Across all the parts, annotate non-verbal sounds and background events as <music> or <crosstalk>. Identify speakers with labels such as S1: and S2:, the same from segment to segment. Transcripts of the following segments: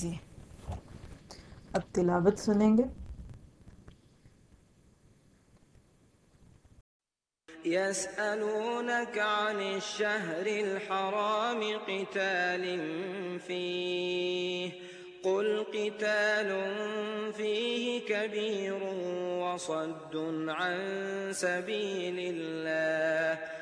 S1: جی اب تلاوت سنیں گے
S2: يسألونك عن الشهر الحرام قتال فيه قل قتال فيه كبير وصد عن سبيل الله.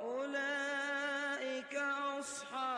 S2: وأولئك أصحاب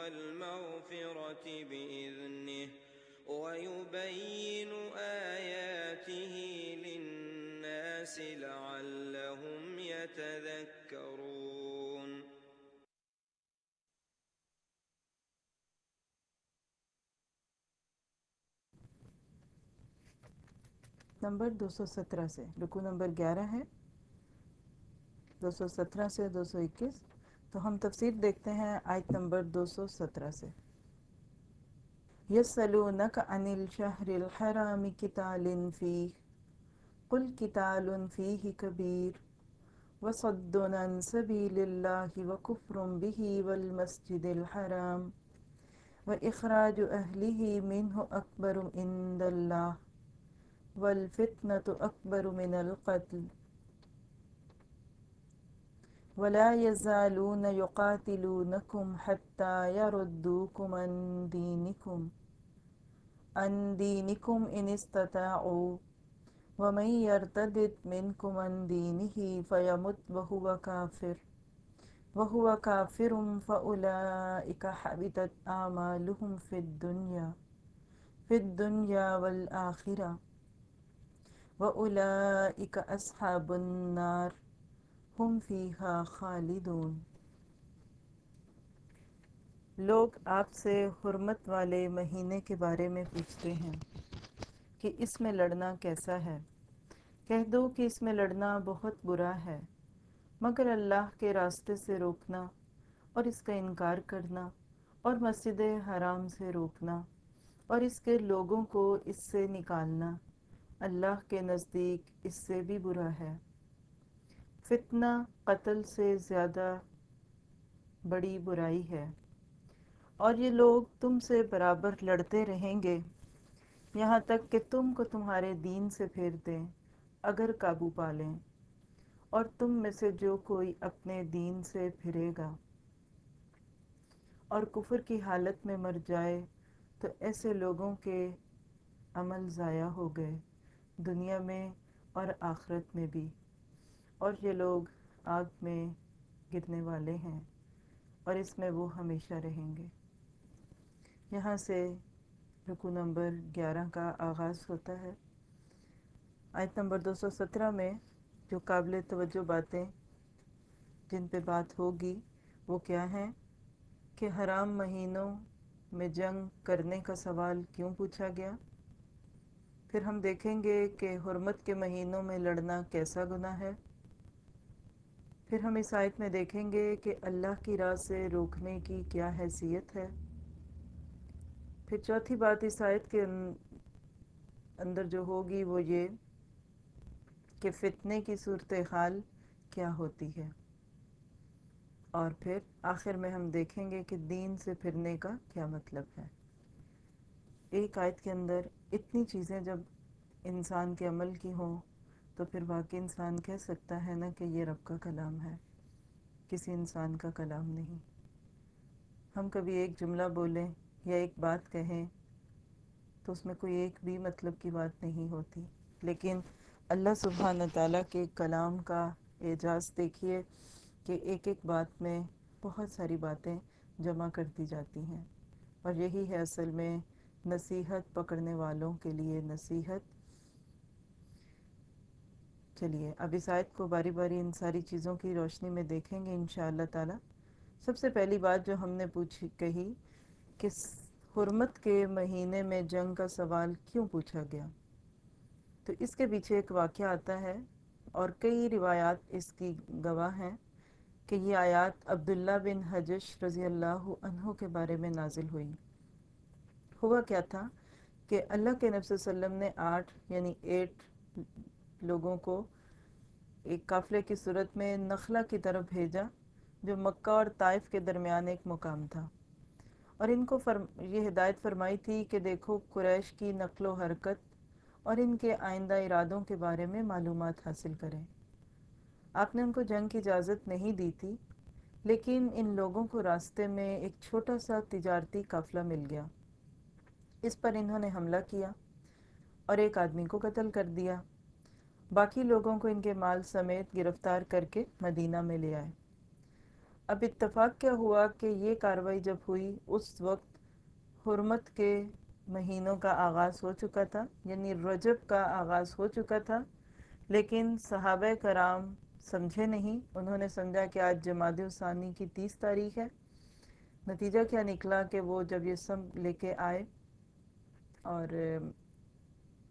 S2: والمغفرة بإذنه ويبين آياته للناس لعلهم يتذكرون.
S1: نمبر دو سو سترہ سے رکو نمبر گیارہ ہے دو سو سترہ سے دو سو اکیس تو ہم تفسیر دیکھتے ہیں آیت نمبر دو سو سترہ سے۔ یسلونک عن الشہر الحرام کتال فیہ۔ قل قتال فيه كبير وصد عن سبيل الله وكفر به والمسجد الحرام۔ وإخراج أهله منه أكبر عند الله والفتنة أكبر من القتل۔ ولا يزالون يقاتلونكم حتى يردوكم عن دينكم. عن دينكم إن استطاعوا. ومن يرتد منكم عن دينه فيمت وهو كافر. وهو كافر فأولئك حبطت أعمالهم في الدنيا. في الدنيا والآخرة. وأولئك أصحاب النار. ہم فیہا خالدون۔ لوگ آپ سے حرمت والے مہینے کے بارے میں پوچھتے ہیں کہ اس میں لڑنا کیسا ہے۔ کہہ دو کہ اس میں لڑنا بہت برا ہے، مگر اللہ کے راستے سے روکنا اور اس کا انکار کرنا اور مسجد حرام سے روکنا اور اس کے لوگوں کو اس سے نکالنا اللہ کے نزدیک اس سے بھی برا ہے۔ فتنہ قتل سے زیادہ بڑی برائی ہے۔ اور یہ لوگ تم سے برابر لڑتے رہیں گے۔ یہاں تک کہ تم کو تمہارے دین سے پھیر دیں، اگر قابو پا لیں۔ اور تم میں سے جو کوئی اپنے دین سے پھرے گا۔ اور کفر کی حالت میں مر جائے تو ایسے لوگوں کے عمل ضائع ہو گئے، دنیا میں اور آخرت میں بھی۔ اور یہ لوگ آگ میں گرنے والے ہیں اور اس میں وہ ہمیشہ رہیں گے۔ یہاں سے رکو نمبر گیارہ کا آغاز ہوتا ہے۔ آیت نمبر دو سو سترہ میں جو قابل توجہ باتیں جن پہ بات ہوگی، وہ کیا ہیں؟ کہ حرام مہینوں میں جنگ کرنے کا سوال کیوں پوچھا گیا؟ پھر ہم دیکھیں گے کہ حرمت کے مہینوں میں لڑنا کیسا گناہ ہے۔ پھر ہم اس آیت میں دیکھیں گے کہ اللہ کی راہ سے روکنے کی کیا حیثیت ہے۔ پھر چوتھی بات اس آیت کے اندر جو ہوگی وہ یہ کہ فتنے کی صورتحال کیا ہوتی ہے۔ اور پھر آخر میں ہم دیکھیں گے کہ دین سے پھرنے کا کیا مطلب ہے۔ ایک آیت کے اندر اتنی چیزیں جب انسان کے عمل کی ہوں تو پھر واقعی انسان کہہ سکتا ہے نا کہ یہ رب کا کلام ہے۔ کسی انسان کا کلام نہیں۔ ہم کبھی ایک جملہ بولیں یا ایک بات کہیں تو اس میں کوئی ایک بھی مطلب کی بات نہیں ہوتی۔ لیکن اللہ سبحانہ تعالیٰ کے کلام کا اعجاز دیکھیے کہ ایک ایک بات میں بہت ساری باتیں جمع کر دی جاتی ہیں۔ اور یہی ہے اصل میں نصیحت پکڑنے والوں کے لیے نصیحت۔ چلیے اب اس آیت کو باری باری ان ساری چیزوں کی روشنی میں دیکھیں گے انشاءاللہ تعالی۔ سب سے پہلی بات جو ہم نے پوچھی، کہی کہ حرمت کے مہینے میں جنگ کا سوال کیوں پوچھا گیا؟ تو اس کے پیچھے ایک واقعہ آتا ہے اور کئی روایات اس کی گواہ ہیں کہ یہ آیات عبداللہ بن حجش رضی اللہ عنہ کے بارے میں نازل ہوئی۔ ہوا کیا تھا کہ اللہ کے نبی صلی اللہ علیہ وسلم نے آٹھ یعنی ایٹ لوگوں کو ایک قافلے کی صورت میں نخلا کی طرف بھیجا، جو مکہ اور طائف کے درمیان ایک مقام تھا۔ اور ان کو فرم، یہ ہدایت فرمائی تھی کہ دیکھو قریش کی نقل و حرکت اور ان کے آئندہ ارادوں کے بارے میں معلومات حاصل کریں۔ آپ نے ان کو جنگ کی اجازت نہیں دی تھی، لیکن ان لوگوں کو راستے میں ایک چھوٹا سا تجارتی قافلہ مل گیا۔ اس پر انہوں نے حملہ کیا اور ایک آدمی کو قتل کر دیا۔ باقی لوگوں کو ان کے مال سمیت گرفتار کر کے مدینہ میں لے آئے۔ اب اتفاق کیا ہوا کہ یہ کاروائی جب ہوئی، اس وقت حرمت کے مہینوں کا آغاز ہو چکا تھا یعنی رجب کا آغاز ہو چکا تھا، لیکن صحابہ کرام سمجھے نہیں۔ انہوں نے سمجھا کہ آج جماعت الثانی کی تیس تاریخ ہے۔ نتیجہ کیا نکلا کہ وہ جب یہ سب لے کے آئے اور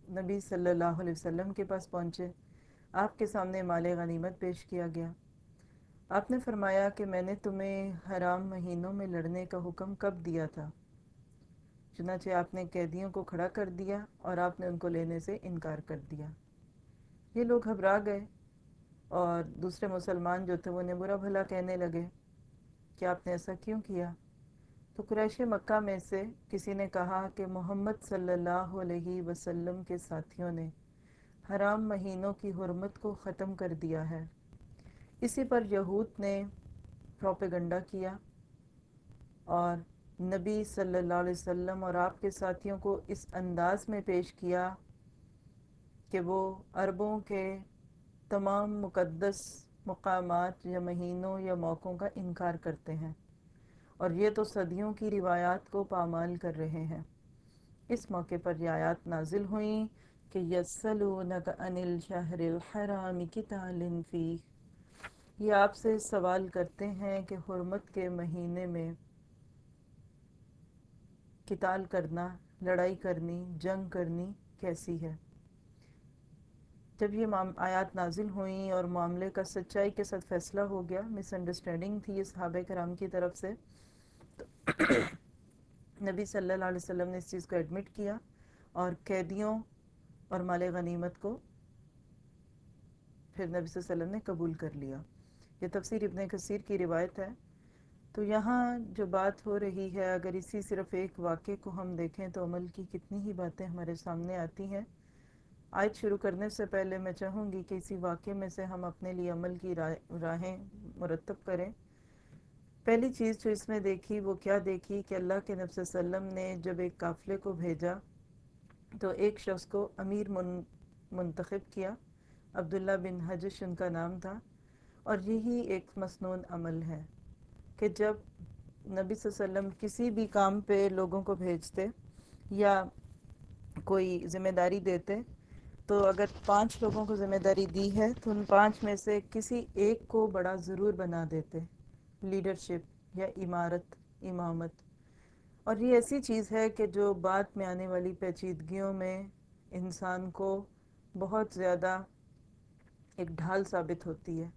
S1: نبی صلی اللہ علیہ وسلم کے پاس پہنچے۔ آپ کے سامنے مال غنیمت پیش کیا گیا۔ آپ نے فرمایا کہ میں نے تمہیں حرام مہینوں میں لڑنے کا حکم کب دیا تھا؟ چنانچہ آپ نے قیدیوں کو کھڑا کر دیا اور آپ نے ان کو لینے سے انکار کر دیا۔ یہ لوگ گھبرا گئے اور دوسرے مسلمان جو تھے وہ انہیں برا بھلا کہنے لگے۔ کہ آپ نے ایسا کیوں کیا؟ تو قریش مکہ میں سے کسی نے کہا کہ محمد صلی اللہ علیہ وسلم کے ساتھیوں نے حرام مہینوں کی حرمت کو ختم کر دیا ہے۔ اسی پر یہود نے پروپیگنڈا کیا اور نبی صلی اللہ علیہ وسلم اور آپ کے ساتھیوں کو اس انداز میں پیش کیا کہ وہ عربوں کے تمام مقدس مقامات یا مہینوں یا موقعوں کا انکار کرتے ہیں۔ اور یہ تو صدیوں کی روایات کو پامال کر رہے ہیں۔ اس موقع پر یہ آیات نازل ہوئیں کہ یسلونک عن الشہر الحرام کتال فی۔ یہ آپ سے سوال کرتے ہیں کہ حرمت کے مہینے میں کتال کرنا، لڑائی کرنی، جنگ کرنی کیسی ہے؟ جب یہ آیات نازل ہوئیں اور معاملے کا سچائی کے ساتھ فیصلہ ہو گیا مس انڈرسٹینڈنگ تھی یہ صحابہ کرام کی طرف سے نبی صلی اللہ علیہ وسلم نے اس چیز کو ایڈمٹ کیا اور قیدیوں اور مال غنیمت کو پھر نبی صلی اللہ علیہ وسلم نے قبول کر لیا۔ یہ تفسیر ابن کثیر کی روایت ہے۔ تو یہاں جو بات ہو رہی ہے، اگر اسی صرف ایک واقعے کو ہم دیکھیں تو عمل کی کتنی ہی باتیں ہمارے سامنے آتی ہیں۔ آیت شروع کرنے سے پہلے میں چاہوں گی کہ اسی واقعے میں سے ہم اپنے لیے عمل کی راہیں مرتب کریں۔ پہلی چیز جو اس میں دیکھی، وہ کیا دیکھی؟ کہ اللہ کے نبی صلی اللہ علیہ وسلم نے جب ایک قافلے کو بھیجا، تو ایک شخص کو امیر من، منتخب کیا۔ عبداللہ بن حجش ان کا نام تھا۔ اور یہی ایک مسنون عمل ہے کہ جب نبی صلی اللہ علیہ وسلم کسی بھی کام پہ لوگوں کو بھیجتے یا کوئی ذمہ داری دیتے، تو اگر پانچ لوگوں کو ذمہ داری دی ہے، تو ان پانچ میں سے کسی ایک کو بڑا ضرور بنا دیتے۔ لیڈرشپ یا عمارت، امامت۔ اور یہ ایسی چیز ہے کہ جو بعد میں آنے والی پیچیدگیوں میں انسان کو بہت زیادہ ایک ڈھال ثابت ہوتی ہے۔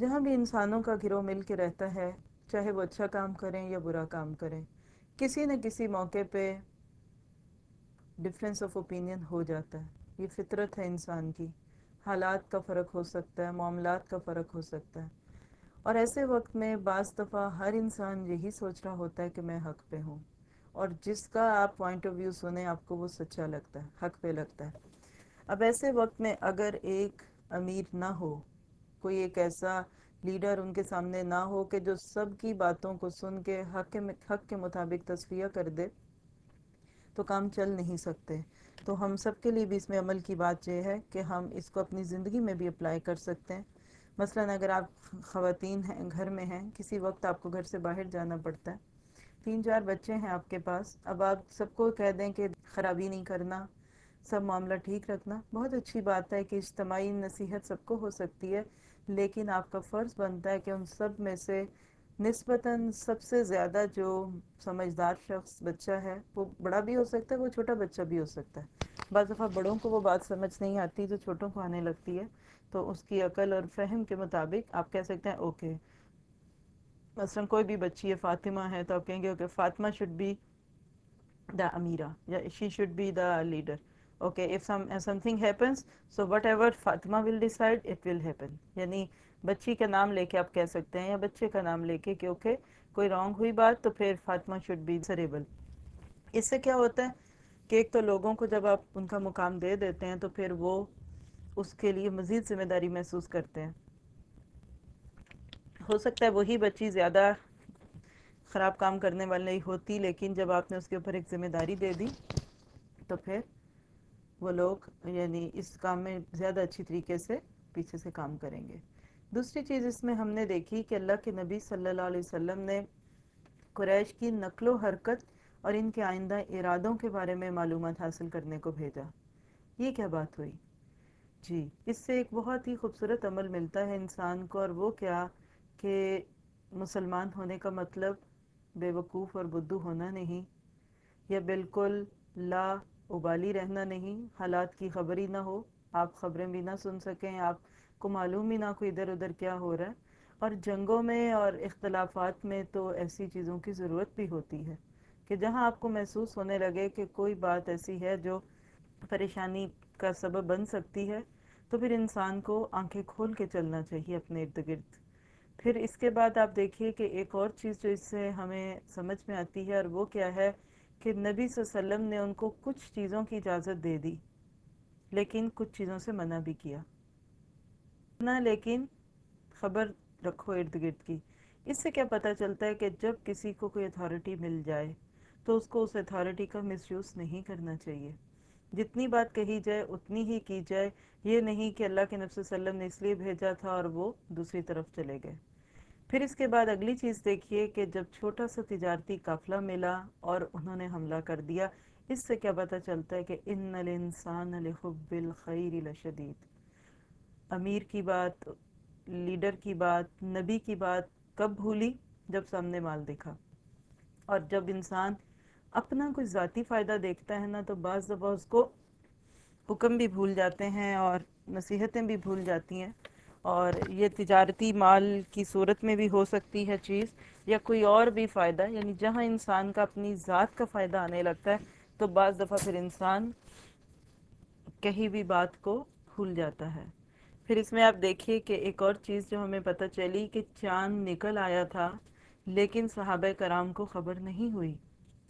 S1: جہاں بھی انسانوں کا گروہ مل کے رہتا ہے، چاہے وہ اچھا کام کریں یا برا کام کریں، کسی نہ کسی موقع پہ ڈفرینس آف اوپینین ہو جاتا ہے۔ یہ فطرت ہے انسان کی۔ حالات کا فرق ہو سکتا ہے، معاملات کا فرق ہو سکتا ہے۔ اور ایسے وقت میں بعض دفعہ ہر انسان یہی سوچ رہا ہوتا ہے کہ میں حق پہ ہوں۔ اور جس کا آپ پوائنٹ آف ویو سنیں، آپ کو وہ سچا لگتا ہے، حق پہ لگتا ہے۔ اب ایسے وقت میں اگر ایک امیر نہ ہو، کوئی ایک ایسا لیڈر ان کے سامنے نہ ہو کہ جو سب کی باتوں کو سن کے حق کے حق کے مطابق تصفیہ کر دے، تو کام چل نہیں سکتے۔ تو ہم سب کے لیے بھی اس میں عمل کی بات یہ ہے کہ ہم اس کو اپنی زندگی میں بھی اپلائی کر سکتے ہیں۔ مثلا اگر آپ خواتین ہیں، گھر میں ہیں، کسی وقت آپ کو گھر سے باہر جانا پڑتا ہے۔ تین چار بچے ہیں آپ کے پاس۔ اب آپ سب کو کہہ دیں کہ خرابی نہیں کرنا، سب معاملہ ٹھیک رکھنا۔ بہت اچھی بات ہے کہ اجتماعی نصیحت سب کو ہو سکتی ہے، لیکن آپ کا فرض بنتا ہے کہ ان سب میں سے نسبتاً سب سے زیادہ جو سمجھدار شخص بچہ ہے، وہ بڑا بھی ہو سکتا ہے، وہ چھوٹا بچہ بھی ہو سکتا ہے۔ بعض دفعہ بڑوں کو وہ بات سمجھ نہیں آتی جو چھوٹوں کو آنے لگتی ہے۔ تو اس کی عقل اور فہم کے مطابق آپ کہہ سکتے ہیں اوکے۔ مثلا کوئی بھی بچی ہے، فاطمہ ہے، تو آپ کہیں گے okay, Fatima should be the Amira یا she should be the leader okay if some something happens so whatever Fatima will decide it will happen یعنی بچی کا نام لے کے آپ کہہ سکتے ہیں یا بچے کا نام لے کے کیونکہ کوئی رانگ ہوئی بات تو پھر فاطمہ شوڈ بی سریبل اس سے کیا ہوتا ہے کہ ایک تو لوگوں کو جب آپ ان کا مقام دے دیتے ہیں تو پھر وہ اس کے لیے مزید ذمہ داری محسوس کرتے ہیں۔ ہو سکتا ہے وہی بچی زیادہ خراب کام کرنے والی ہوتی، لیکن جب آپ نے اس کے اوپر ایک ذمہ داری دے دی، تو پھر وہ لوگ یعنی اس کام میں زیادہ اچھی طریقے سے پیچھے سے کام کریں گے۔ دوسری چیز اس میں ہم نے دیکھی کہ اللہ کے نبی صلی اللہ علیہ وسلم نے قریش کی نقل و حرکت اور ان کے آئندہ ارادوں کے بارے میں معلومات حاصل کرنے کو بھیجا۔ یہ کیا بات ہوئی؟ جی اس سے ایک بہت ہی خوبصورت عمل ملتا ہے انسان کو، اور وہ کیا کہ مسلمان ہونے کا مطلب بے وقوف اور بدو ہونا نہیں، یا بالکل لا ابالی رہنا نہیں، حالات کی خبر ہی نہ ہو، آپ خبریں بھی نہ سن سکیں، آپ کو معلوم ہی نہ کوئی ادھر ادھر کیا ہو رہا ہے۔ اور جنگوں میں اور اختلافات میں تو ایسی چیزوں کی ضرورت بھی ہوتی ہے کہ جہاں آپ کو محسوس ہونے لگے کہ کوئی بات ایسی ہے جو پریشانی کا سبب بن سکتی ہے، تو پھر انسان کو آنکھیں کھول کے چلنا چاہیے اپنے ارد گرد۔ پھر اس کے بعد آپ دیکھیے کہ ایک اور چیز جو اس سے ہمیں سمجھ میں آتی ہے، اور وہ کیا ہے کہ نبی صلی اللہ علیہ وسلم نے ان کو کچھ چیزوں کی اجازت دے دی، لیکن کچھ چیزوں سے منع بھی کیا۔ نہ لیکن خبر رکھو ارد گرد کی۔ اس سے کیا پتہ چلتا ہے کہ جب کسی کو کوئی اتھارٹی مل جائے، تو اس کو اس اتھارٹی کا مس یوز نہیں کرنا چاہیے۔ جتنی بات کہی جائے اتنی ہی کی جائے۔ یہ نہیں کہ اللہ کے نفس وسلم نے اس لیے بھیجا تھا اور وہ دوسری طرف چلے گئے۔ پھر اس کے بعد اگلی چیز دیکھیے کہ جب چھوٹا سا تجارتی قافلہ ملا اور انہوں نے حملہ کر دیا، اس سے کیا پتہ چلتا ہے کہ ان الانسان لحب الخیر لشدید۔ امیر کی بات، لیڈر کی بات، نبی کی بات کب بھولی؟ جب سامنے مال دیکھا اور جب انسان اپنا کوئی ذاتی فائدہ دیکھتا ہے نا تو بعض دفعہ اس کو حکم بھی بھول جاتے ہیں اور نصیحتیں بھی بھول جاتی ہیں اور یہ تجارتی مال کی صورت میں بھی ہو سکتی ہے چیز یا کوئی اور بھی فائدہ یعنی جہاں انسان کا اپنی ذات کا فائدہ آنے لگتا ہے تو بعض دفعہ پھر انسان کہیں بھی بات کو بھول جاتا ہے۔ پھر اس میں آپ دیکھیے کہ ایک اور چیز جو ہمیں پتہ چلی کہ چاند نکل آیا تھا لیکن صحابہ کرام کو خبر نہیں ہوئی۔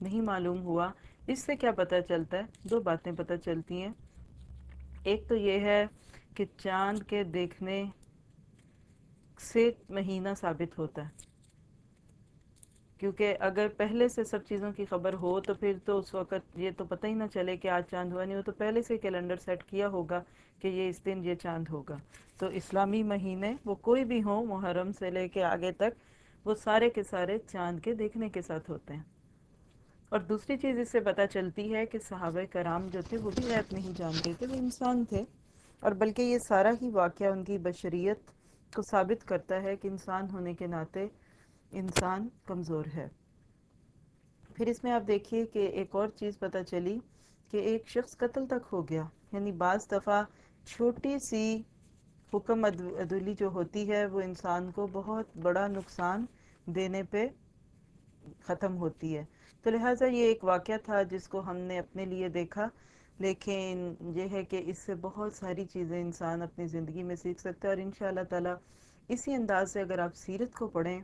S1: نہیں معلوم ہوا۔ اس سے کیا پتہ چلتا ہے؟ دو باتیں پتہ چلتی ہیں۔ ایک تو یہ ہے کہ چاند کے دیکھنے سے مہینہ ثابت ہوتا ہے۔ کیونکہ اگر پہلے سے سب چیزوں کی خبر ہو تو پھر تو اس وقت یہ تو پتہ ہی نہ چلے کہ آج چاند ہوا نہیں ہو، تو پہلے سے کیلنڈر سیٹ کیا ہوگا کہ یہ اس دن یہ چاند ہوگا۔ تو اسلامی مہینے وہ کوئی بھی ہوں، محرم سے لے کے آگے تک وہ سارے کے سارے چاند کے دیکھنے کے ساتھ ہوتے ہیں۔ اور دوسری چیز اس سے پتہ چلتی ہے کہ صحابہ کرام جو تھے وہ بھی غیب نہیں جانتے تھے، وہ انسان تھے۔ اور بلکہ یہ سارا ہی واقعہ ان کی بشریت کو ثابت کرتا ہے کہ انسان ہونے کے ناطے انسان کمزور ہے۔ پھر اس میں آپ دیکھیے کہ ایک اور چیز پتہ چلی کہ ایک شخص قتل تک ہو گیا۔ یعنی بعض دفعہ چھوٹی سی حکم عدولی جو ہوتی ہے وہ انسان کو بہت بڑا نقصان دینے پہ ختم ہوتی ہے۔ تو لہٰذا یہ ایک واقعہ تھا جس کو ہم نے اپنے لیے دیکھا، لیکن یہ ہے کہ اس سے بہت ساری چیزیں انسان اپنی زندگی میں سیکھ سکتا ہے اور ان شاء اللہ تعالیٰ اسی انداز سے اگر آپ سیرت کو پڑھیں،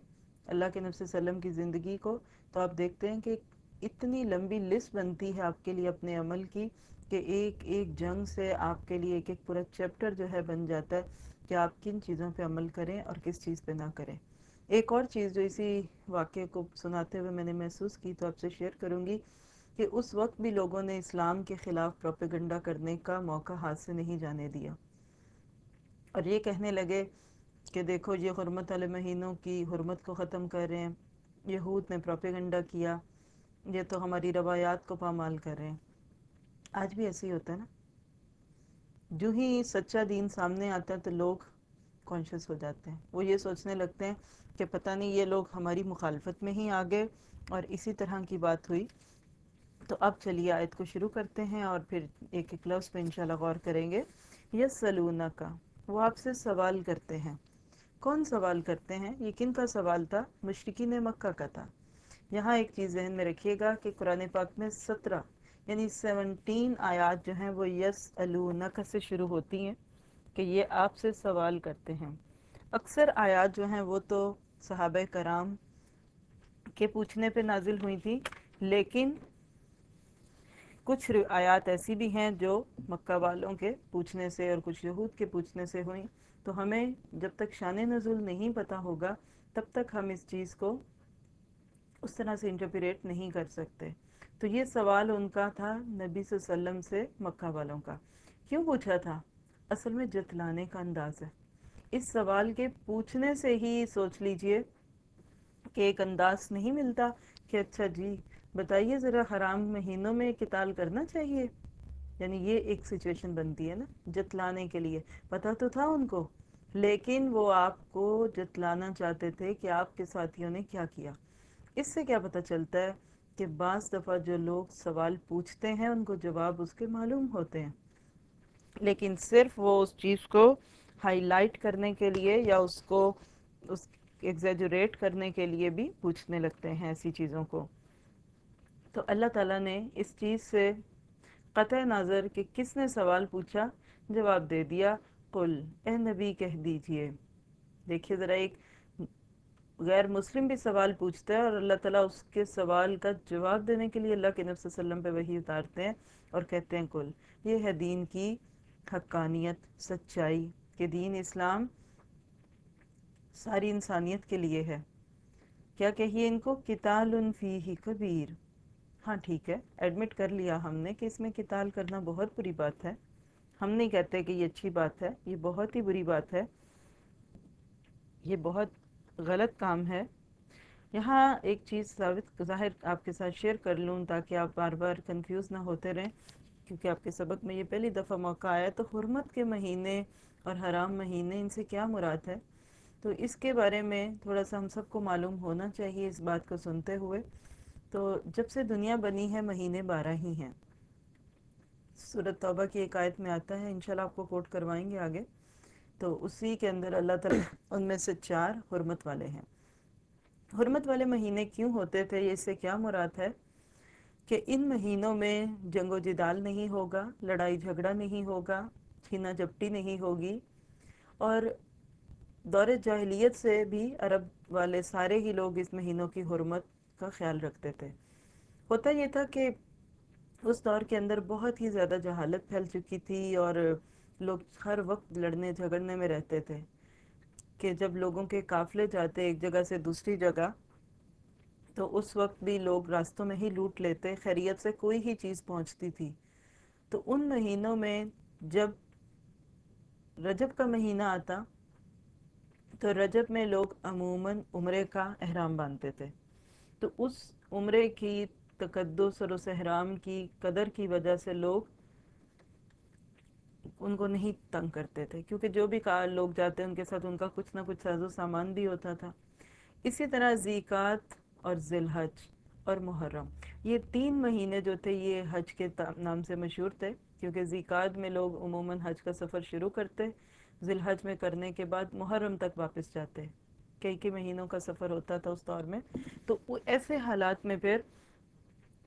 S1: اللہ کے نفس وسلم کی زندگی کو، تو آپ دیکھتے ہیں کہ اتنی لمبی لسٹ بنتی ہے آپ کے لیے اپنے عمل کی کہ ایک ایک جنگ سے آپ کے لیے ایک ایک پورا چیپٹر جو ہے بن جاتا ہے کہ آپ کن چیزوں پہ عمل کریں اور کس چیز پہ نہ کریں۔ ایک اور چیز جو اسی واقعے کو سناتے ہوئے میں نے محسوس کی تو آپ سے شیئر کروں گی کہ اس وقت بھی لوگوں نے اسلام کے خلاف پروپیگنڈا کرنے کا موقع ہاتھ سے نہیں جانے دیا۔ اور یہ کہنے لگے کہ دیکھو، یہ حرمت والے مہینوں کی حرمت کو ختم کر رہے ہیں۔ یہود نے پروپیگنڈا کیا، یہ تو ہماری روایات کو پامال کر رہے ہیں۔ آج بھی ایسے ہی ہوتا ہے نا۔ جو ہی سچا دین سامنے آتا ہے تو لوگ کانشیس ہو جاتے ہیں۔ وہ یہ سوچنے لگتے ہیں کہ پتہ نہیں یہ لوگ ہماری مخالفت میں ہی آگے۔ اور اسی طرح کی بات ہوئی۔ تو اب چلیے، آیت کو شروع کرتے ہیں اور پھر ایک ایک لفظ پہ انشاءاللہ غور کریں گے۔ یس سلونا کا وہ آپ سے سوال کرتے ہیں۔ کون سوال کرتے ہیں؟ یہ کن کا سوال تھا؟ مشرقین مکہ کا تھا۔ یہاں ایک چیز ذہن میں رکھیے گا کہ قرآن پاک میں سترہ یعنی سیونٹین آیات جو ہیں وہ یس الونکا سے شروع ہوتی ہیں۔ کہ یہ آپ سے سوال کرتے ہیں۔ اکثر آیات جو ہیں وہ تو صحابہ کرام کے پوچھنے پہ نازل ہوئی تھی، لیکن کچھ آیات ایسی بھی ہیں جو مکہ والوں کے پوچھنے سے اور کچھ یہود کے پوچھنے سے ہوئیں۔ تو ہمیں جب تک شان نزول نہیں پتا ہوگا، تب تک ہم اس چیز کو اس طرح سے انٹرپریٹ نہیں کر سکتے۔ تو یہ سوال ان کا تھا نبی صلی اللہ علیہ وسلم سے مکہ والوں کا۔ کیوں پوچھا تھا؟ اصل میں جتلانے کا انداز ہے۔ اس سوال کے پوچھنے سے ہی سوچ لیجیے کہ ایک انداز نہیں ملتا کہ اچھا جی بتائیے ذرا حرام مہینوں میں قتال کرنا چاہیے۔ یعنی یہ ایک سچویشن بنتی ہے نا، جتلانے کے لیے۔ پتا تو تھا ان کو۔ لیکن وہ آپ کو جتلانا چاہتے تھے کہ آپ کے ساتھیوں نے کیا کیا۔ اس سے کیا پتا چلتا ہے کہ بعض دفعہ جو لوگ سوال پوچھتے ہیں، ان کو جواب اس کے معلوم ہوتے ہیں۔ لیکن صرف وہ اس چیز کو ہائی لائٹ کرنے کے لیے یا اس کو اس ایگزیجوریٹ کرنے کے لیے بھی پوچھنے لگتے ہیں ایسی چیزوں کو۔ تو اللہ تعالیٰ نے اس چیز سے قطع نظر کہ کس نے سوال پوچھا؟ جواب دے دیا، قل، اے نبی کہہ دیجیے۔ دیکھیے ذرا ایک غیر مسلم بھی سوال پوچھتا ہے اور اللہ تعالیٰ اس کے سوال کا جواب دینے کے لیے اللہ کے نبی صلی اللہ علیہ وسلم پہ وہی اتارتے ہیں اور کہتے ہیں کل یہ ہے دین کی حقانیت، سچائی کہ دین اسلام ساری انسانیت کے لیے ہے۔ کیا کہیے ان کو؟ کتال فیہ کبیر۔ ہاں ٹھیک ہے۔ ایڈمٹ کر لیا ہم نے کہ اس میں کتال کرنا بہت بری بات ہے۔ ہم نہیں کہتے کہ یہ اچھی بات ہے، یہ بہت ہی بری بات ہے۔ یہ بہت غلط کام ہے۔ یہاں ایک چیز ثابت، ظاہر آپ کے ساتھ شیئر کر لوں تاکہ آپ بار بار کنفیوز نہ ہوتے رہیں۔ کیونکہ آپ کے سبق میں یہ پہلی دفعہ موقع آیا تو حرمت کے مہینے اور حرام مہینے، ان سے کیا مراد ہے؟ تو اس کے بارے میں تھوڑا سا ہم سب کو معلوم ہونا چاہیے اس بات کو سنتے ہوئے۔ تو جب سے دنیا بنی ہے، مہینے بارہ ہی ہیں۔ صورت توبہ کی ایک آیت میں آتا ہے، انشاءاللہ آپ کو کوٹ کروائیں گے آگے۔ تو اسی کے اندر اللہ تعالیٰ <coughs> ان میں سے چار حرمت والے ہیں۔ حرمت والے مہینے کیوں ہوتے تھے؟ یہ اس سے کیا مراد ہے؟ کہ ان مہینوں میں جنگ و جدال نہیں ہوگا، لڑائی جھگڑا نہیں ہوگا چھینا جپٹی نہیں ہوگی۔ اور دور جاہلیت سے بھی عرب والے سارے ہی لوگ اس مہینوں کی حرمت کا خیال رکھتے تھے۔ ہوتا یہ تھا کہ اس دور کے اندر بہت ہی زیادہ جہالت پھیل چکی تھی اور لوگ ہر وقت لڑنے جھگڑنے میں رہتے تھے کہ جب لوگوں کے قافلے جاتے ایک جگہ سے دوسری جگہ تو اس وقت بھی لوگ راستوں میں ہی لوٹ لیتے، خیریت سے کوئی ہی چیز پہنچتی تھی۔ تو ان مہینوں میں جب رجب کا مہینہ آتا، تو رجب میں لوگ عموماً عمرے کا احرام باندھتے تھے۔ تو اس عمرے کی تقدس اور اس احرام کی قدر کی وجہ سے لوگ ان کو نہیں تنگ کرتے تھے۔ کیونکہ جو بھی لوگ جاتے، ان کے ساتھ ان کا کچھ نہ کچھ ساز و سامان بھی ہوتا تھا۔ اسی طرح زیکات اور ذلحج اور محرم۔ یہ تین مہینے جو تھے یہ حج کے نام سے مشہور تھے، کیونکہ زیکات میں لوگ عموماً حج کا سفر شروع کرتے ذلحج میں کرنے کے بعد محرم تک واپس جاتے۔ کئی کئی مہینوں کا سفر ہوتا تھا اس دور میں۔ تو ایسے حالات میں پھر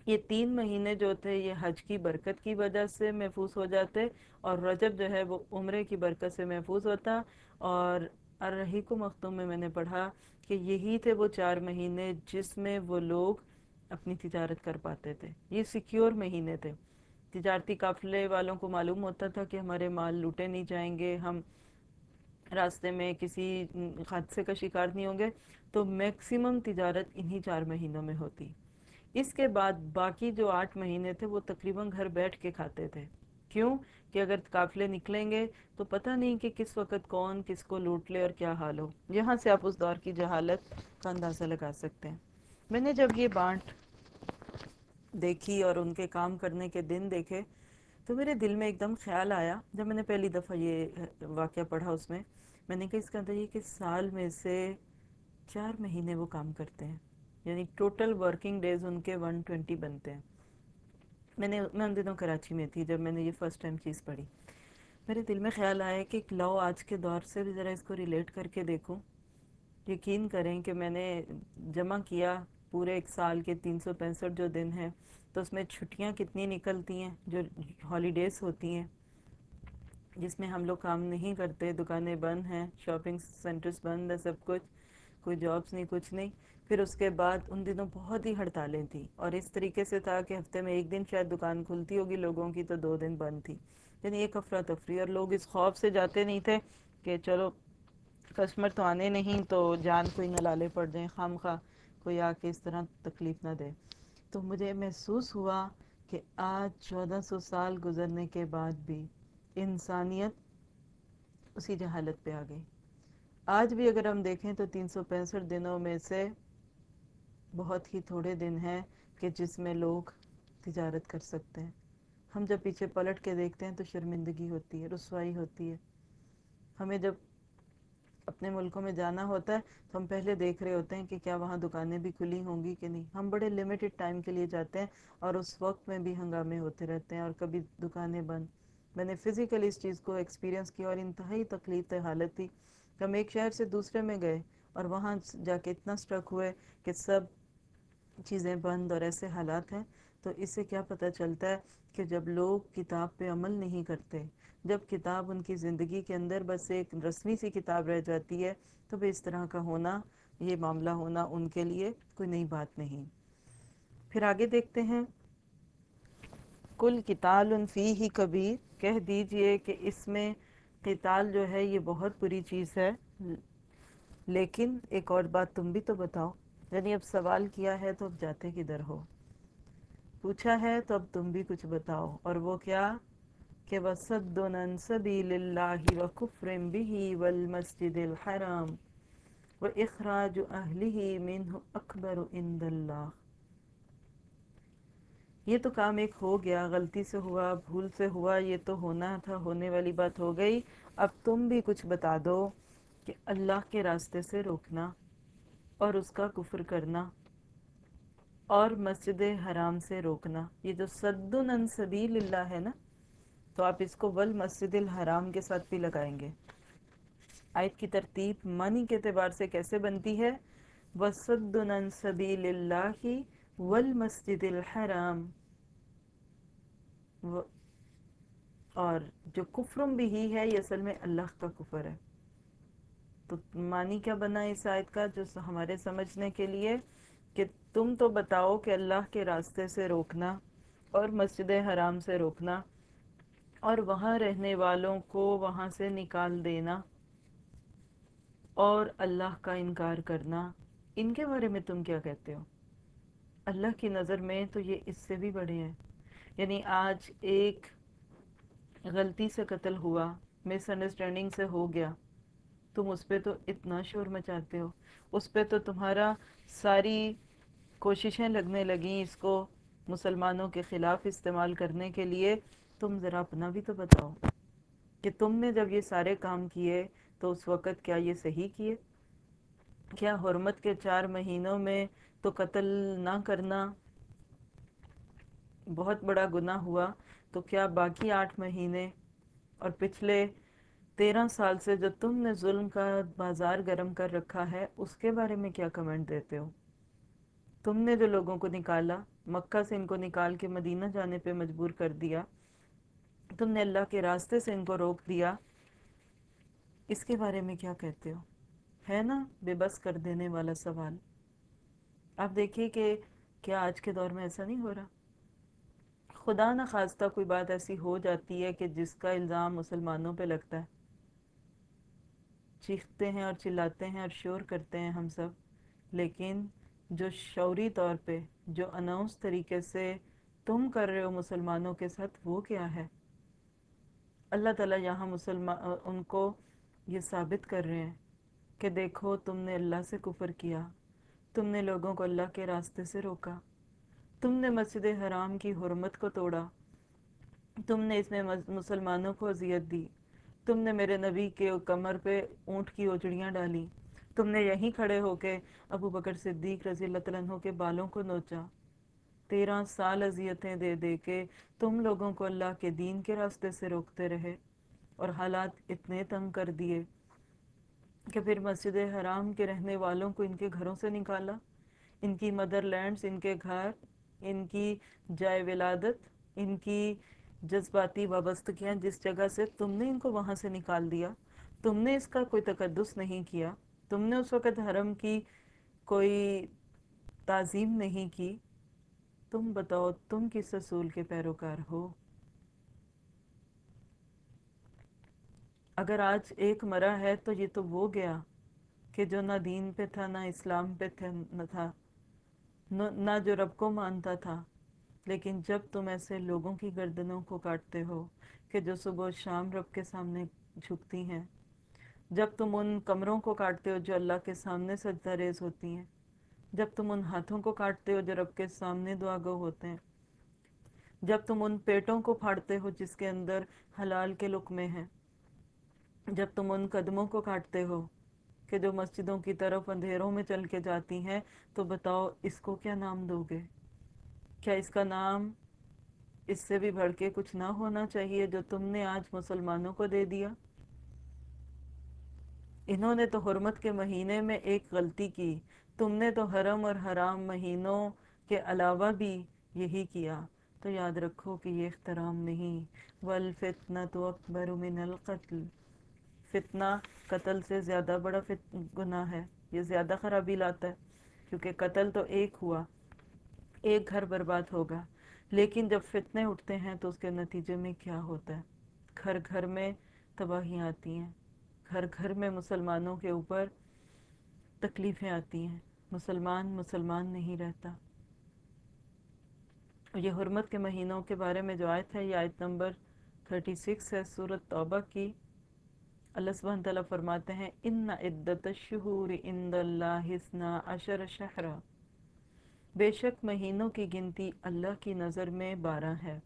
S1: یہ تین مہینے جو تھے یہ حج کی برکت کی وجہ سے محفوظ ہو جاتے، اور رجب جو ہے وہ عمرے کی برکت سے محفوظ ہوتا، اور الرحی کو مختوم میں میں نے پڑھا کہ یہی تھے وہ چار مہینے جس میں وہ لوگ اپنی تجارت کر پاتے تھے۔ یہ سیکیور مہینے تھے۔ تجارتی قافلے والوں کو معلوم ہوتا تھا کہ ہمارے مال لوٹے نہیں جائیں گے، ہم راستے میں کسی حادثے کا شکار نہیں ہوں گے۔ تو میکسیمم تجارت انہی چار مہینوں میں ہوتی۔ اس کے بعد باقی جو آٹھ مہینے تھے وہ تقریباً گھر بیٹھ کے کھاتے تھے۔ کیوں کہ اگر قافلے نکلیں گے تو پتہ نہیں کہ کس وقت کون کس کو لوٹ لے اور کیا حال ہو۔ یہاں سے آپ اس دور کی جہالت کا اندازہ لگا سکتے ہیں۔ میں نے جب یہ بانٹ دیکھی اور ان کے کام کرنے کے دن دیکھے تو میرے دل میں ایک دم خیال آیا۔ جب میں نے پہلی دفعہ یہ واقعہ پڑھا اس میں میں نے کہا اس کا اندر یہ کہ سال میں سے چار مہینے وہ کام کرتے ہیں یعنی ٹوٹل ورکنگ ڈیز ان کے ون ٹوینٹی بنتے ہیں۔ میں نے میں ان دنوں کراچی میں تھی جب میں نے یہ فرسٹ ٹائم چیز پڑھی۔ میرے دل میں خیال آیا کہ لاؤ آج کے دور سے بھی ذرا اس کو ریلیٹ کر کے دیکھوں۔ یقین کریں کہ میں نے جمع کیا پورے ایک سال کے تین سو پینسٹھ جو دن ہیں، تو اس میں چھٹیاں کتنی نکلتی ہیں، جو ہالیڈیز ہوتی ہیں، جس میں ہم لوگ کام نہیں کرتے، دکانیں بند ہیں شاپنگ سینٹرز بند ہیں، سب کچھ، کوئی جابس نہیں، کچھ نہیں۔ پھر اس کے بعد ان دنوں بہت ہی ہڑتالیں تھیں اور اس طریقے سے تھا کہ ہفتے میں ایک دن شاید دکان کھلتی ہوگی لوگوں کی تو دو دن بند تھی۔ یعنی ایک افراتفری اور لوگ اس خوف سے جاتے نہیں تھے کہ چلو کسٹمر تو آنے نہیں تو جان کوئی نہ لالے پڑ جائیں، خام خواہ کوئی آ کے اس طرح تکلیف نہ دے۔ تو مجھے محسوس ہوا کہ آج چودہ سو سال گزرنے کے بعد بھی انسانیت اسی جہالت پہ آ گئی۔ آج بھی اگر ہم دیکھیں تو تین سو پینسٹھ دنوں میں سے بہت ہی تھوڑے دن ہیں کہ جس میں لوگ تجارت کر سکتے ہیں۔ ہم جب پیچھے پلٹ کے دیکھتے ہیں تو شرمندگی ہوتی ہے، رسوائی ہوتی ہے۔ ہمیں جب اپنے ملکوں میں جانا ہوتا ہے تو ہم پہلے دیکھ رہے ہوتے ہیں کہ کیا وہاں دکانیں بھی کھلی ہوں گی کہ نہیں۔ ہم بڑے لمیٹڈ ٹائم کے لیے جاتے ہیں اور اس وقت میں بھی ہنگامے ہوتے رہتے ہیں اور کبھی دکانیں بند۔ میں نے فزیکلی اس چیز کو ایکسپیرینس کیا اور انتہائی تکلیف حالت تھی۔ ہم ایک شہر سے دوسرے میں گئے اور وہاں جا کے اتنا سٹرک ہوئے کہ سب چیزیں بند اور ایسے حالات ہیں، تو اس سے کیا پتہ چلتا ہے کہ جب لوگ کتاب پہ عمل نہیں کرتے، جب کتاب ان کی زندگی کے اندر بس ایک رسمی سی کتاب رہ جاتی ہے، تو بھی اس طرح کا ہونا، یہ معاملہ ہونا ان کے لیے کوئی نئی بات نہیں۔ پھر آگے دیکھتے ہیں کل کتال فی ہی کبیر، کہہ دیجیے کہ اس میں قتال جو ہے یہ بہت بری چیز ہے، لیکن ایک اور بات تم بھی تو بتاؤ۔ یعنی اب سوال کیا ہے تو اب جاتے کدھر ہو؟ پوچھا ہے تو اب تم بھی کچھ بتاؤ۔ اور وہ کیا؟ کہ وَصَدُّنَ عَن سَبِيلِ اللَّهِ وَكُفْرٍ بِهِ وَالْمَسْجِدِ الْحَرَامِ وَإِخْرَاجُ أَهْلِهِ مِنْهُ أَكْبَرُ عِنْدَ اللَّهِ۔ یہ تو کام ایک ہو گیا، غلطی سے ہوا، بھول سے ہوا، یہ تو ہونا تھا، ہونے والی بات ہو گئی۔ اب تم بھی کچھ بتا دو کہ اللہ کے راستے سے روکنا۔ اور اس کا کفر کرنا اور مسجد حرام سے روکنا، یہ جو صد عن سبیل اللہ ہے نا، تو آپ اس کو ول مسجد الحرام کے ساتھ بھی لگائیں گے۔ آیت کی ترتیب معنی کے اعتبار سے کیسے بنتی ہے؟ وَصَدٌ عَن سَبِيلِ اللَّهِ وَالْمَسْجِدِ الْحَرَامِ۔ اور جو کفرم بھی ہی ہے، یہ اصل میں اللہ کا کفر ہے۔ تو معنی کیا بنا اس آیت کا جو ہمارے سمجھنے کے لیے کہ تم تو بتاؤ کہ اللہ کے راستے سے روکنا اور مسجد حرام سے روکنا اور وہاں رہنے والوں کو وہاں سے نکال دینا اور اللہ کا انکار کرنا، ان کے بارے میں تم کیا کہتے ہو؟ اللہ کی نظر میں تو یہ اس سے بھی بڑے ہیں۔ یعنی آج ایک غلطی سے قتل ہوا مس انڈرسٹینڈنگ سے ہو گیا۔ تم اس پہ تو اتنا شور مچاتے ہو۔ اس پہ تو تمہارا ساری کوششیں لگنے لگیں اس کو مسلمانوں کے خلاف استعمال کرنے کے لیے۔ تم ذرا اپنا بھی تو بتاؤ کہ تم نے جب یہ سارے کام کیے تو اس وقت کیا یہ صحیح کیے؟ کیا حرمت کے چار مہینوں میں تو قتل نہ کرنا بہت بڑا گناہ ہوا؟ تو کیا باقی آٹھ مہینے اور پچھلے تیرہ سال سے جو تم نے ظلم کا بازار گرم کر رکھا ہے، اس کے بارے میں کیا کمنٹ دیتے ہو؟ تم نے جو لوگوں کو نکالا، مکہ سے ان کو نکال کے مدینہ جانے پہ مجبور کر دیا، تم نے اللہ کے راستے سے ان کو روک دیا، اس کے بارے میں کیا کہتے ہو؟ ہے نا، بے بس کر دینے والا سوال۔ آپ دیکھیے کہ کیا آج کے دور میں ایسا نہیں ہو رہا؟ خدا نہ خواستہ کوئی بات ایسی ہو جاتی ہے کہ جس کا الزام مسلمانوں پہ لگتا ہے۔ چیختے ہیں اور چلاتے ہیں اور شور کرتے ہیں ہم سب۔ لیکن جو شعوری طور پہ، جو اناؤنس طریقے سے تم کر رہے ہو مسلمانوں کے ساتھ، وہ کیا ہے؟ اللہ تعالیٰ یہاں مسلمان ان کو یہ ثابت کر رہے ہیں کہ دیکھو، تم نے اللہ سے کفر کیا، تم نے لوگوں کو اللہ کے راستے سے روکا، تم نے مسجد حرام کی حرمت کو توڑا، تم نے اس میں مسلمانوں کو اذیت دی۔ تم نے میرے نبی کے کمر پہ اونٹ کی اوجڑیاں ڈالی۔ تم نے یہیں کھڑے ہو کے ابو بکر صدیق رضی اللہ عنہ کے بالوں کو نوچا۔ تیرہ سال اذیتیں دے دے کے تم لوگوں کو اللہ کے دین کے راستے سے روکتے رہے اور حالات اتنے تنگ کر دیے کہ پھر مسجد حرام کے رہنے والوں کو ان کے گھروں سے نکالا۔ ان کی مدر لینڈز، ان کے گھر، ان کی جائے ولادت، ان کی جذباتی وابستگیاں جس جگہ سے تم نے ان کو وہاں سے نکال دیا، تم نے اس کا کوئی تقدس نہیں کیا، تم نے اس وقت حرم کی کوئی تعظیم نہیں کی، تم بتاؤ تم کس اصول کے پیروکار ہو؟ اگر آج ایک مرا ہے تو یہ تو وہ گیا کہ جو نہ دین پہ تھا، نہ اسلام پہ نہ تھا، نہ جو رب کو مانتا تھا۔ لیکن جب تم ایسے لوگوں کی گردنوں کو کاٹتے ہو کہ جو صبح و شام رب کے سامنے جھکتی ہیں، جب تم ان کمروں کو کاٹتے ہو جو اللہ کے سامنے سجدہ ریز ہوتی ہیں، جب تم ان ہاتھوں کو کاٹتے ہو جو رب کے سامنے دعا گو ہوتے ہیں، جب تم ان پیٹوں کو پھاڑتے ہو جس کے اندر حلال کے لقمے ہیں، جب تم ان قدموں کو کاٹتے ہو کہ جو مسجدوں کی طرف اندھیروں میں چل کے جاتی ہیں، تو بتاؤ اس کو کیا نام دو گے؟ کیا اس کا نام اس سے بھی بڑھ کے کچھ نہ ہونا چاہیے جو تم نے آج مسلمانوں کو دے دیا؟ انہوں نے تو حرمت کے مہینے میں ایک غلطی کی۔ تم نے تو حرم اور حرام مہینوں کے علاوہ بھی یہی کیا۔ تو یاد رکھو کہ یہ احترام نہیں۔ والفتنہ تو اکبر من القتل۔ فتنہ قتل سے زیادہ بڑا گناہ ہے۔ یہ زیادہ خرابی لاتا ہے۔ کیونکہ قتل تو ایک ہوا۔ ایک گھر برباد ہوگا۔ لیکن جب فتنے اٹھتے ہیں تو اس کے نتیجے میں کیا ہوتا ہے؟ گھر گھر میں تباہیاں آتی ہیں۔ گھر گھر میں مسلمانوں کے اوپر تکلیفیں آتی ہیں۔ مسلمان مسلمان نہیں رہتا۔ یہ حرمت کے مہینوں کے بارے میں جو آیت ہے، یہ آیت نمبر 36 ہے سورت توبہ کی۔ اللہ سبحانہ تعالیٰ فرماتے ہیں، ان عدت الشہور عند اللہ حسنا عشر شہرہ بے شک مہینوں کی گنتی اللہ کی نظر میں بارہ ہے۔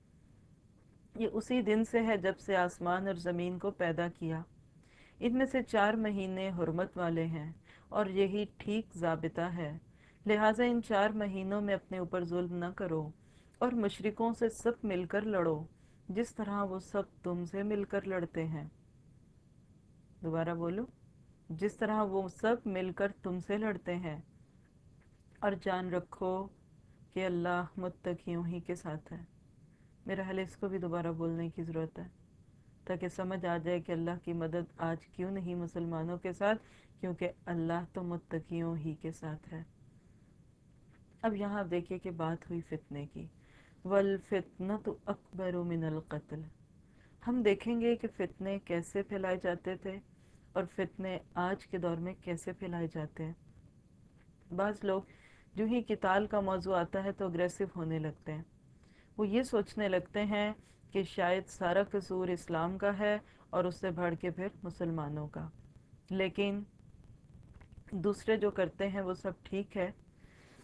S1: یہ اسی دن سے ہے جب سے آسمان اور زمین کو پیدا کیا۔ ان میں سے چار مہینے حرمت والے ہیں اور یہی ٹھیک ضابطہ ہے۔ لہٰذا ان چار مہینوں میں اپنے اوپر ظلم نہ کرو اور مشرکوں سے سب مل کر لڑو، جس طرح وہ سب تم سے مل کر لڑتے ہیں۔ دوبارہ بولو، جس طرح وہ سب مل کر تم سے لڑتے ہیں۔ اور جان رکھو کہ اللہ متقیوں ہی کے ساتھ ہے۔ میرا حال اس کو بھی دوبارہ بولنے کی ضرورت ہے تاکہ سمجھ آ جائے کہ اللہ کی مدد آج کیوں نہیں مسلمانوں کے ساتھ، کیونکہ اللہ تو متقیوں ہی کے ساتھ ہے۔ اب یہاں دیکھیے کہ بات ہوئی فتنے کی۔ والفتنة اکبر من القتل۔ ہم دیکھیں گے کہ فتنے کیسے پھیلائے جاتے تھے اور فتنے آج کے دور میں کیسے پھیلائے جاتے ہیں۔ بعض لوگ جو ہی کتال کا موضوع آتا ہے تو اگریسو ہونے لگتے ہیں۔ وہ یہ سوچنے لگتے ہیں کہ شاید سارا قصور اسلام کا ہے اور اس سے بڑھ کے پھر مسلمانوں کا۔ لیکن دوسرے جو کرتے ہیں وہ سب ٹھیک ہے۔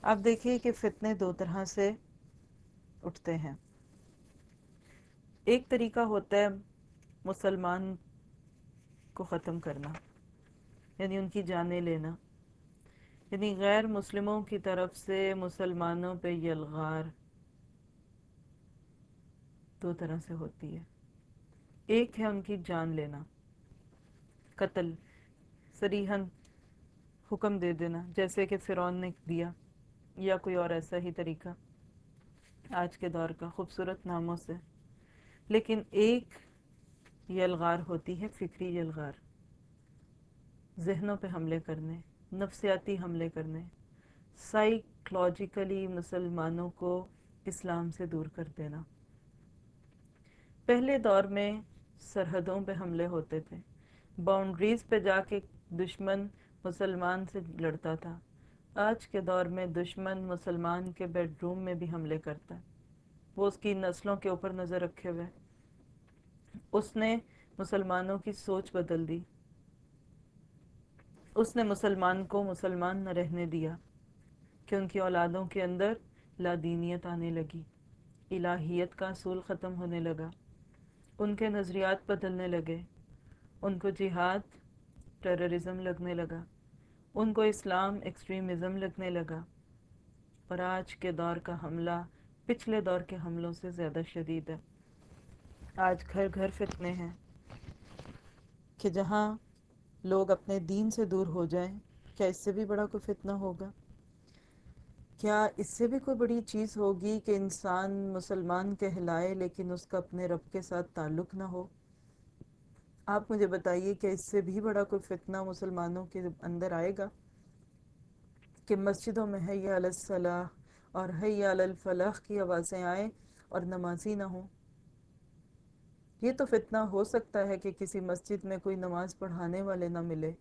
S1: آپ دیکھیے کہ فتنے دو طرح سے اٹھتے ہیں۔ ایک طریقہ ہوتا ہے مسلمان کو ختم کرنا یعنی ان کی جانیں لینا۔ یعنی غیر مسلموں کی طرف سے مسلمانوں پہ یلغار دو طرح سے ہوتی ہے۔ ایک ہے ان کی جان لینا، قتل سریحن حکم دے دینا، جیسے کہ فرعون نے دیا یا کوئی اور ایسا ہی طریقہ۔ آج کے دور کا خوبصورت ناموں سے۔ لیکن ایک یلغار ہوتی ہے، فکری یلغار ذہنوں پہ حملے کرنے۔ نفسیاتی حملے کرنے۔ سائیکلوجیکلی مسلمانوں کو اسلام سے دور کر دینا۔ پہلے دور میں سرحدوں پہ حملے ہوتے تھے۔ باؤنڈریز پہ جا کے دشمن مسلمان سے لڑتا تھا۔ آج کے دور میں دشمن مسلمان کے بیڈ روم میں بھی حملے کرتا ہے۔ وہ اس کی نسلوں کے اوپر نظر رکھے ہوئے۔ اس نے مسلمانوں کی سوچ بدل دی۔ اس نے مسلمان کو مسلمان نہ رہنے دیا کہ ان کی اولادوں کے اندر لادینیت آنے لگی، الہیت کا اصول ختم ہونے لگا، ان کے نظریات بدلنے لگے، ان کو جہاد ٹیررزم لگنے لگا، ان کو اسلام ایکسٹریمزم لگنے لگا۔ اور آج کے دور کا حملہ پچھلے دور کے حملوں سے زیادہ شدید ہے۔ آج گھر گھر فتنے ہیں کہ جہاں لوگ اپنے دین سے دور ہو جائیں، کیا اس سے بھی بڑا کوئی فتنہ ہوگا؟ کیا اس سے بھی کوئی بڑی چیز ہوگی کہ انسان مسلمان کہلائے لیکن اس کا اپنے رب کے ساتھ تعلق نہ ہو؟ آپ مجھے بتائیے کہ اس سے بھی بڑا کوئی فتنہ مسلمانوں کے اندر آئے گا؟ کہ مسجدوں میں حی علی الصلاح اور حی علی الفلاح کی آوازیں آئیں اور نمازی نہ ہوں؟ یہ تو فتنہ ہو سکتا ہے کہ کسی مسجد میں کوئی نماز پڑھانے والے نہ ملے۔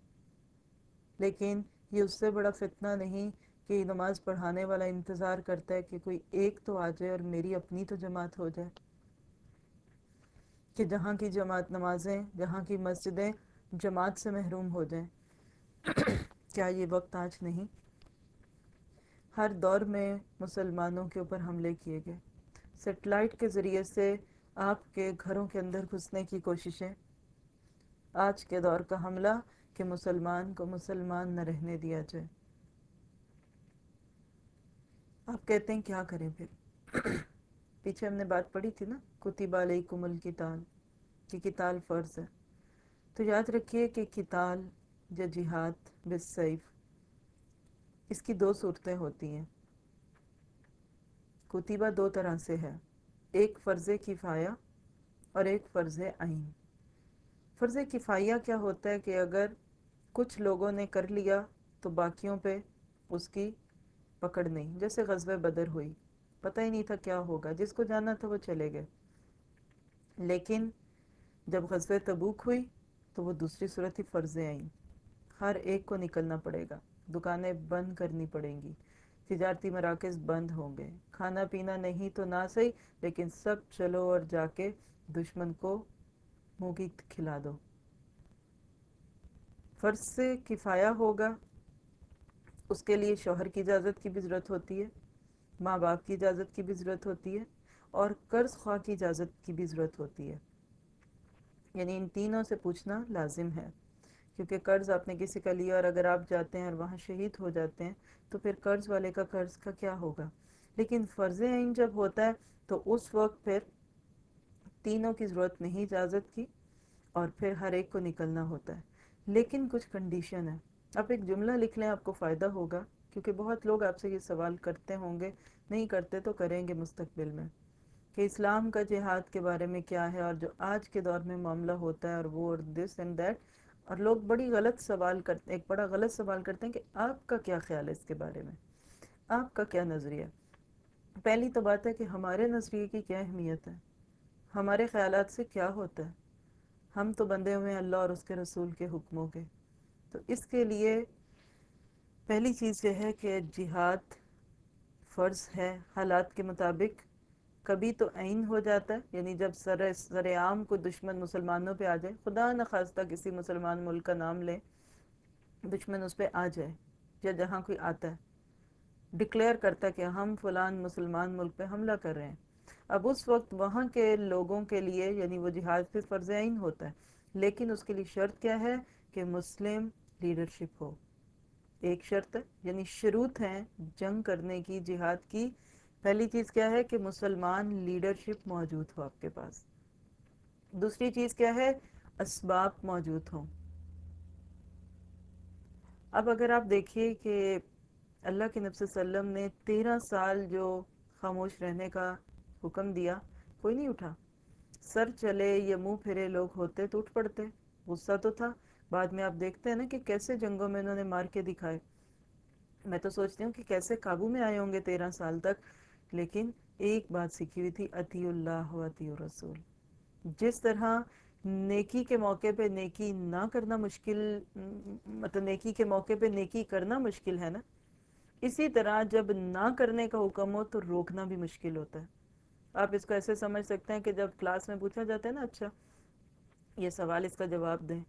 S1: لیکن یہ اس سے بڑا فتنہ نہیں کہ نماز پڑھانے والا انتظار کرتا ہے کہ کوئی ایک تو آ جائے اور میری اپنی تو جماعت ہو جائے۔ کہ جہاں کی جماعت نمازیں، جہاں کی مسجدیں جماعت سے محروم ہو جائیں۔ کیا یہ وقت آج نہیں؟ ہر دور میں مسلمانوں کے اوپر حملے کیے گئے۔ سیٹلائٹ کے ذریعے سے آپ کے گھروں کے اندر گھسنے کی کوششیں۔ آج کے دور کا حملہ کہ مسلمان کو مسلمان نہ رہنے دیا جائے۔ آپ کہتے ہیں کیا کریں پھر؟ پیچھے ہم نے بات پڑھی تھی نا، کتب علیکم القتال، کہ کتال فرض ہے۔ تو یاد رکھیے کہ کتال یا جہاد بالسیف، اس کی دو صورتیں ہوتی ہیں۔ کتبہ دو طرح سے ہے۔ ایک فرض کفایہ اور ایک فرض عین۔ فرض کفایہ کیا ہوتا ہے کہ اگر کچھ لوگوں نے کر لیا تو باقیوں پہ اس کی پکڑ نہیں، جیسے غزوہ بدر ہوئی۔ پتہ ہی نہیں تھا کیا ہوگا، جس کو جانا تھا وہ چلے گئے۔ لیکن جب غزوہ تبوک ہوئی تو وہ دوسری صورت ہی فرض آئیں ہر ایک کو نکلنا پڑے گا، دکانیں بند کرنی پڑیں گی۔ تجارتی مراکز بند ہوں گے۔ کھانا پینا نہیں تو نہ صحیح، لیکن سب چلو اور جا کے دشمن کو منہ کی کھلا دو۔ فرض سے کفایہ ہوگا، اس کے لیے شوہر کی اجازت کی بھی ضرورت ہوتی ہے، ماں باپ کی اجازت کی بھی ضرورت ہوتی ہے، اور قرض خواہ کی اجازت کی بھی ضرورت ہوتی ہے۔ یعنی ان تینوں سے پوچھنا لازم ہے۔ کیونکہ قرض آپ نے کسی کا لیا اور اگر آپ جاتے ہیں اور وہاں شہید ہو جاتے ہیں، تو پھر قرض والے کا قرض کا کیا ہوگا؟ لیکن فرض عین جب ہوتا ہے، تو اس وقت پھر تینوں کی ضرورت نہیں اجازت کی اور پھر ہر ایک کو نکلنا ہوتا ہے۔ لیکن کچھ کنڈیشن ہے آپ ایک جملہ لکھ لیں، آپ کو فائدہ ہوگا، کیونکہ بہت لوگ آپ سے یہ سوال کرتے ہوں گے، نہیں کرتے تو کریں گے مستقبل میں کہ اسلام کا جہاد کے بارے میں کیا ہے اور جو آج کے دور میں معاملہ ہوتا ہے اور وہ اور دس اینڈ دیٹ اور لوگ بڑی غلط سوال کرتے ایک بڑا غلط سوال کرتے ہیں کہ آپ کا کیا خیال ہے اس کے بارے میں؟ آپ کا کیا نظریہ؟ پہلی تو بات ہے کہ ہمارے نظریے کی کیا اہمیت ہے؟ ہمارے خیالات سے کیا ہوتا ہے؟ ہم تو بندے ہوئے ہیں اللہ اور اس کے رسول کے حکموں کے۔ تو اس کے لیے پہلی چیز یہ ہے کہ جہاد فرض ہے، حالات کے مطابق کبھی تو عین ہو جاتا ہے۔ یعنی جب سر سر عام کو دشمن مسلمانوں پہ آ جائے، خدا نخواستہ کسی مسلمان ملک کا نام لیں دشمن اس پہ آ جائے یا جہاں کوئی آتا ہے۔ ڈکلیئر کرتا ہے کہ ہم فلان مسلمان ملک پہ حملہ کر رہے ہیں۔ اب اس وقت وہاں کے لوگوں کے لیے یعنی وہ جہاد پہ فرض عین ہوتا ہے۔ لیکن اس کے لیے شرط کیا ہے کہ مسلم لیڈرشپ ہو۔ ایک شرط ہے یعنی شروط ہیں جنگ کرنے کی، جہاد کی۔ پہلی چیز کیا ہے کہ مسلمان لیڈرشپ موجود ہو آپ کے پاس۔ دوسری چیز کیا ہے؟ اسباب موجود ہوں۔ اب اگر آپ دیکھیے کہ اللہ کے نبی صلی اللہ علیہ وسلم نے تیرہ سال جو خاموش رہنے کا حکم دیا، کوئی نہیں اٹھا۔ سر چلے یا منہ پھرے لوگ ہوتے تو اٹھ پڑتے۔ غصہ تو تھا۔ بعد میں آپ دیکھتے ہیں نا کہ کیسے جنگوں میں انہوں نے مار کے دکھائے۔ میں تو سوچتی ہوں کہ کیسے قابو میں آئے ہوں گے تیرہ سال تک۔ لیکن ایک بات سیکھی ہوئی تھی اتی اللہ و اتی رسول جس طرح نیکی کے موقع پہ نیکی نہ کرنا مشکل مطلب نیکی کے موقع پہ نیکی کرنا مشکل ہے نا، اسی طرح جب نہ کرنے کا حکم ہو تو روکنا بھی مشکل ہوتا ہے۔ آپ اس کو ایسے سمجھ سکتے ہیں کہ جب کلاس میں پوچھا جاتا ہے نا اچھا یہ سوال اس کا جواب دیں۔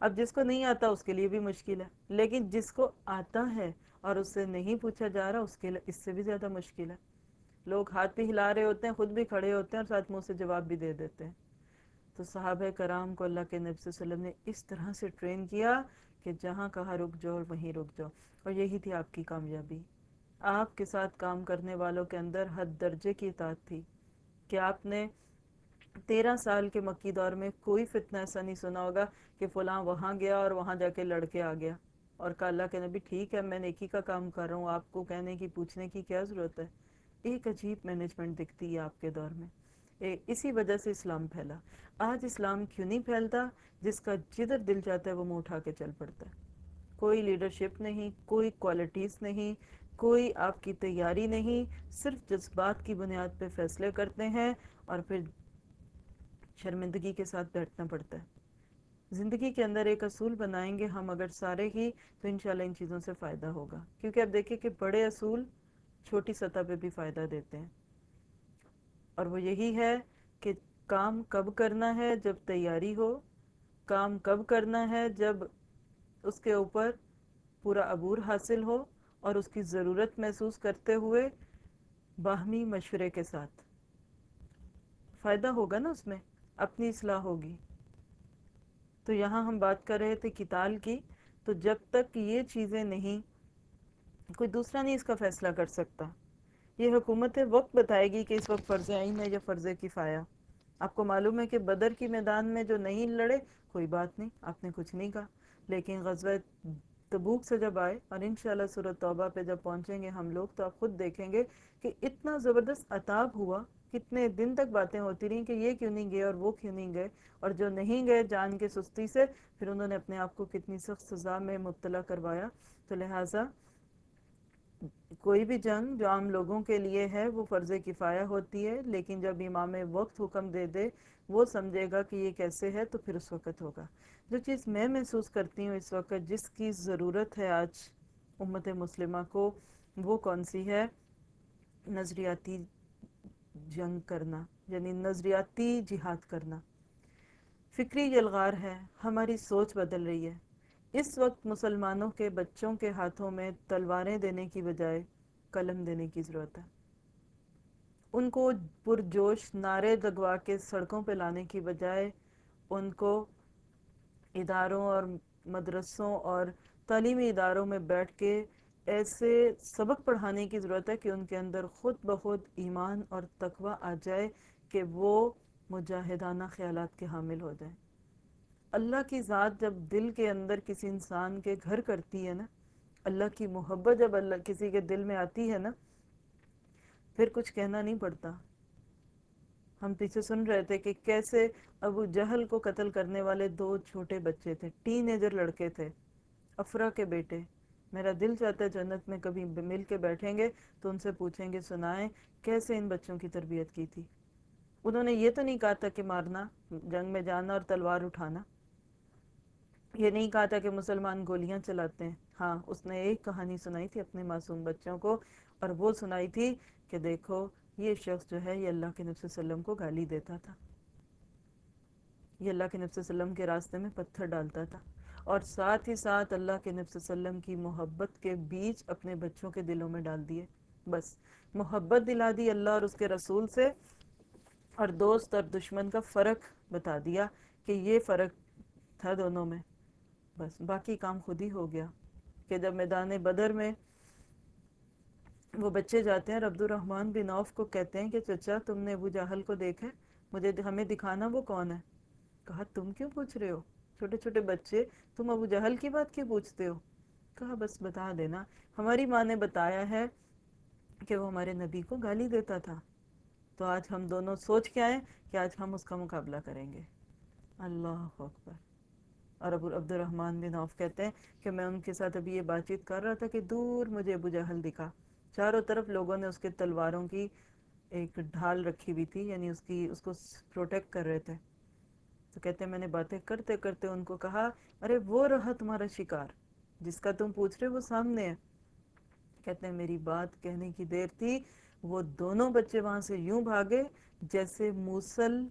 S1: اب جس کو نہیں آتا اس کے لیے بھی مشکل ہے، لیکن جس کو آتا ہے اور اس سے نہیں پوچھا جا رہا اس کے لیے، اس سے بھی زیادہ مشکل ہے۔ لوگ ہاتھ بھی ہلا رہے ہوتے ہیں، خود بھی کھڑے ہوتے ہیں اور ساتھ منہ سے جواب بھی دے دیتے ہیں۔ تو صحابہ کرام کو اللہ کے نبی صلی اللہ علیہ وسلم نے اس طرح سے ٹرین کیا کہ جہاں کہا رک جاؤ اور وہیں رک جاؤ۔ اور یہی تھی آپ کی کامیابی۔ آپ کے ساتھ کام کرنے والوں کے اندر حد درجے کی اطاعت تھی۔ کہ آپ نے تیرہ سال کے مکی دور میں کوئی فتنہ ایسا نہیں سنا ہوگا کہ فلاں وہاں گیا اور وہاں جا کے لڑکے آ گیا۔ اور کہا، اللہ کے نبی، ٹھیک ہے، میں نیکی کا کام کر رہا ہوں، آپ کو کہنے کی، پوچھنے کی کیا ضرورت ہے؟ ایک عجیب مینجمنٹ دکھتی ہے آپ کے دور میں۔ اسی وجہ سے اسلام پھیلا۔ آج اسلام کیوں نہیں پھیلتا؟ جس کا جدھر دل جاتا ہے وہ منہ اٹھا کے چل پڑتا ہے۔ کوئی لیڈرشپ نہیں، کوئی کوالٹیز نہیں، کوئی آپ کی تیاری نہیں، صرف جذبات کی بنیاد پہ فیصلے کرتے ہیں اور پھر شرمندگی کے ساتھ بیٹھنا پڑتا ہے۔ زندگی کے اندر ایک اصول بنائیں گے ہم اگر سارے ہی، تو انشاءاللہ ان چیزوں سے فائدہ ہوگا۔ کیونکہ اب دیکھیں کہ بڑے اصول چھوٹی سطح پہ بھی فائدہ دیتے ہیں۔ اور وہ یہی ہے کہ کام کب کرنا ہے جب تیاری ہو، کام کب کرنا ہے جب اس کے اوپر پورا عبور حاصل ہو اور اس کی ضرورت محسوس کرتے ہوئے باہمی مشورے کے ساتھ۔ فائدہ ہوگا نا اس میں، اپنی اصلاح ہوگی۔ تو یہاں ہم بات کر رہے تھے کتال کی، تو جب تک یہ چیزیں نہیں کوئی دوسرا نہیں اس کا فیصلہ کر سکتا۔ یہ حکومت وقت بتائے گی کہ اس وقت فرض عین ہے یا فرض کفایہ۔ آپ کو معلوم ہے کہ بدر کی میدان میں جو نہیں لڑے، کوئی بات نہیں، آپ نے کچھ نہیں کہا۔ لیکن غزوہ تبوک سے جب آئے اور انشاءاللہ سورت توبہ پہ جب پہنچیں گے ہم لوگ، تو آپ خود دیکھیں گے کہ اتنا زبردست عطاب ہوا۔ کتنے دن تک باتیں ہوتی رہیں کہ یہ کیوں نہیں گئے اور وہ کیوں نہیں گئے۔ اور جو نہیں گئے جان کے سستی سے، پھر انہوں نے اپنے آپ کو کتنی سخت سزا میں مبتلا کروایا۔ تو لہٰذا کوئی بھی جنگ جو عام لوگوں کے لیے ہے، وہ فرض کفایہ ہوتی ہے، لیکن جب امام وقت حکم دے دے، وہ سمجھے گا کہ یہ کیسے ہے تو پھر اس وقت ہوگا۔ جو چیز میں محسوس کرتی ہوں اس وقت جس کی ضرورت ہے آج امت مسلمہ کو، وہ کون سی ہے؟ نظریاتی جنگ کرنا یعنی نظریاتی جہاد کرنا۔ فکری یلغار ہے، ہماری سوچ بدل رہی ہے۔ اس وقت مسلمانوں کے بچوں کے ہاتھوں میں تلواریں دینے کی بجائے قلم دینے کی ضرورت ہے۔ ان کو پرجوش نعرے دگوا کے سڑکوں پہ لانے کی بجائے ان کو اداروں اور مدرسوں اور تعلیمی اداروں میں بیٹھ کے ایسے سبق پڑھانے کی ضرورت ہے کہ ان کے اندر خود بخود ایمان اور تقوی آ جائے کہ وہ مجاہدانہ خیالات کے حامل ہو جائیں۔ اللہ کی ذات جب دل کے اندر کسی انسان کے گھر کرتی ہے نا، اللہ کی محبت جب اللہ کسی کے دل میں آتی ہے نا، پھر کچھ کہنا نہیں پڑتا۔ ہم پیچھے سن رہے تھے کہ کیسے ابو جہل کو قتل کرنے والے دو چھوٹے بچے تھے۔ ٹین ایجر لڑکے تھے، افرا کے بیٹے۔ میرا دل چاہتا ہے جنت میں کبھی مل کے بیٹھیں گے تو ان سے پوچھیں گے، سنائیں کیسے ان بچوں کی تربیت کی تھی۔ انہوں نے یہ تو نہیں کہا تھا کہ مارنا، جنگ میں جانا اور تلوار اٹھانا۔ یہ نہیں کہا تھا کہ مسلمان گولیاں چلاتے ہیں۔ ہاں اس نے ایک کہانی سنائی تھی اپنے معصوم بچوں کو اور وہ سنائی تھی کہ دیکھو، یہ شخص جو ہے، یہ اللہ کے نفس وسلم کو گالی دیتا تھا۔ یہ اللہ کے نفس وسلم کے راستے میں پتھر ڈالتا تھا۔ اور ساتھ ہی ساتھ اللہ کے نفس وسلم کی محبت کے بیچ اپنے بچوں کے دلوں میں ڈال دیے۔ بس، محبت دلا دی اللہ اور اس کے رسول سے اور دوست اور دشمن کا فرق بتا دیا کہ یہ فرق تھا دونوں میں۔ بس، باقی کام خود ہی ہو گیا کہ جب میدان بدر میں وہ بچے جاتے ہیں، عبد الرحمن بن عوف کو کہتے ہیں کہ، چچا، تم نے ابو جاہل کو دیکھا مجھے ہمیں دکھانا وہ کون ہے؟ کہا، تم کیوں پوچھ رہے ہو؟ چھوٹے چھوٹے بچے، تم ابو جہل کی بات کیوں پوچھتے ہو؟ کہا، بس بتا دینا۔ ہماری ماں نے بتایا ہے کہ وہ ہمارے نبی کو گالی دیتا تھا۔ تو آج ہم دونوں سوچ کے آئے کہ آج ہم اس کا مقابلہ کریں گے۔ اللہ اکبر۔ اور ابو عبد الرحمن بن عوف کہتے ہیں کہ میں ان کے ساتھ ابھی یہ بات چیت کر رہا تھا کہ دور مجھے ابو جہل دکھا۔ چاروں طرف لوگوں نے اس کے تلواروں کی ایک ڈھال رکھی ہوئی تھی یعنی اس کی، اس کو پروٹیکٹ کر رہے تھے۔ تو کہتے ہیں میں نے باتیں کرتے کرتے ان کو کہا، ارے وہ رہا تمہارا شکار، جس کا تم پوچھ رہے وہ سامنے ہے۔ کہتے ہیں میری بات کہنے کی دیر تھی، وہ دونوں بچے وہاں سے یوں بھاگے جیسے موسل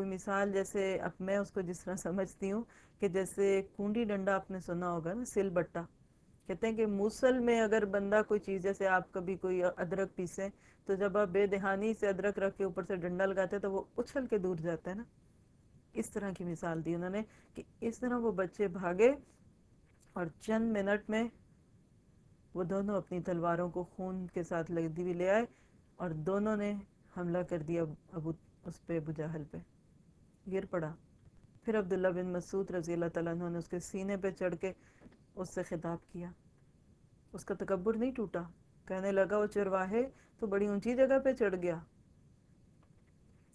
S1: کوئی مثال جیسے اب میں اس کو جس طرح سمجھتی ہوں کہ جیسے کنڈی ڈنڈا آپ نے سنا ہوگا نا، سل بٹا۔ کہتے ہیں کہ موسل میں اگر بندہ کوئی چیز، جیسے آپ کبھی کوئی ادرک پیسیں تو جب آپ بے دہانی سے ادرک رکھ کے اوپر سے ڈنڈا لگاتے تو وہ اچھل کے دور جاتا ہے نا۔ اس طرح کی مثال دی انہوں نے کہ اس طرح وہ بچے بھاگے اور چند منٹ میں وہ دونوں اپنی تلواروں کو خون کے ساتھ لگتی ہوئی لے آئے اور دونوں نے حملہ کر دیا ابو، اس پہ ابو جہل پہ۔ گر پڑا۔ پھر عبداللہ بن مسعود رضی اللہ تعالیٰ عنہ نے اس کے سینے پہ چڑھ کے اس سے خطاب کیا۔ اس کا تکبر نہیں ٹوٹا۔ کہنے لگا، وہ چرواہے تو بڑی اونچی جگہ پہ چڑھ گیا۔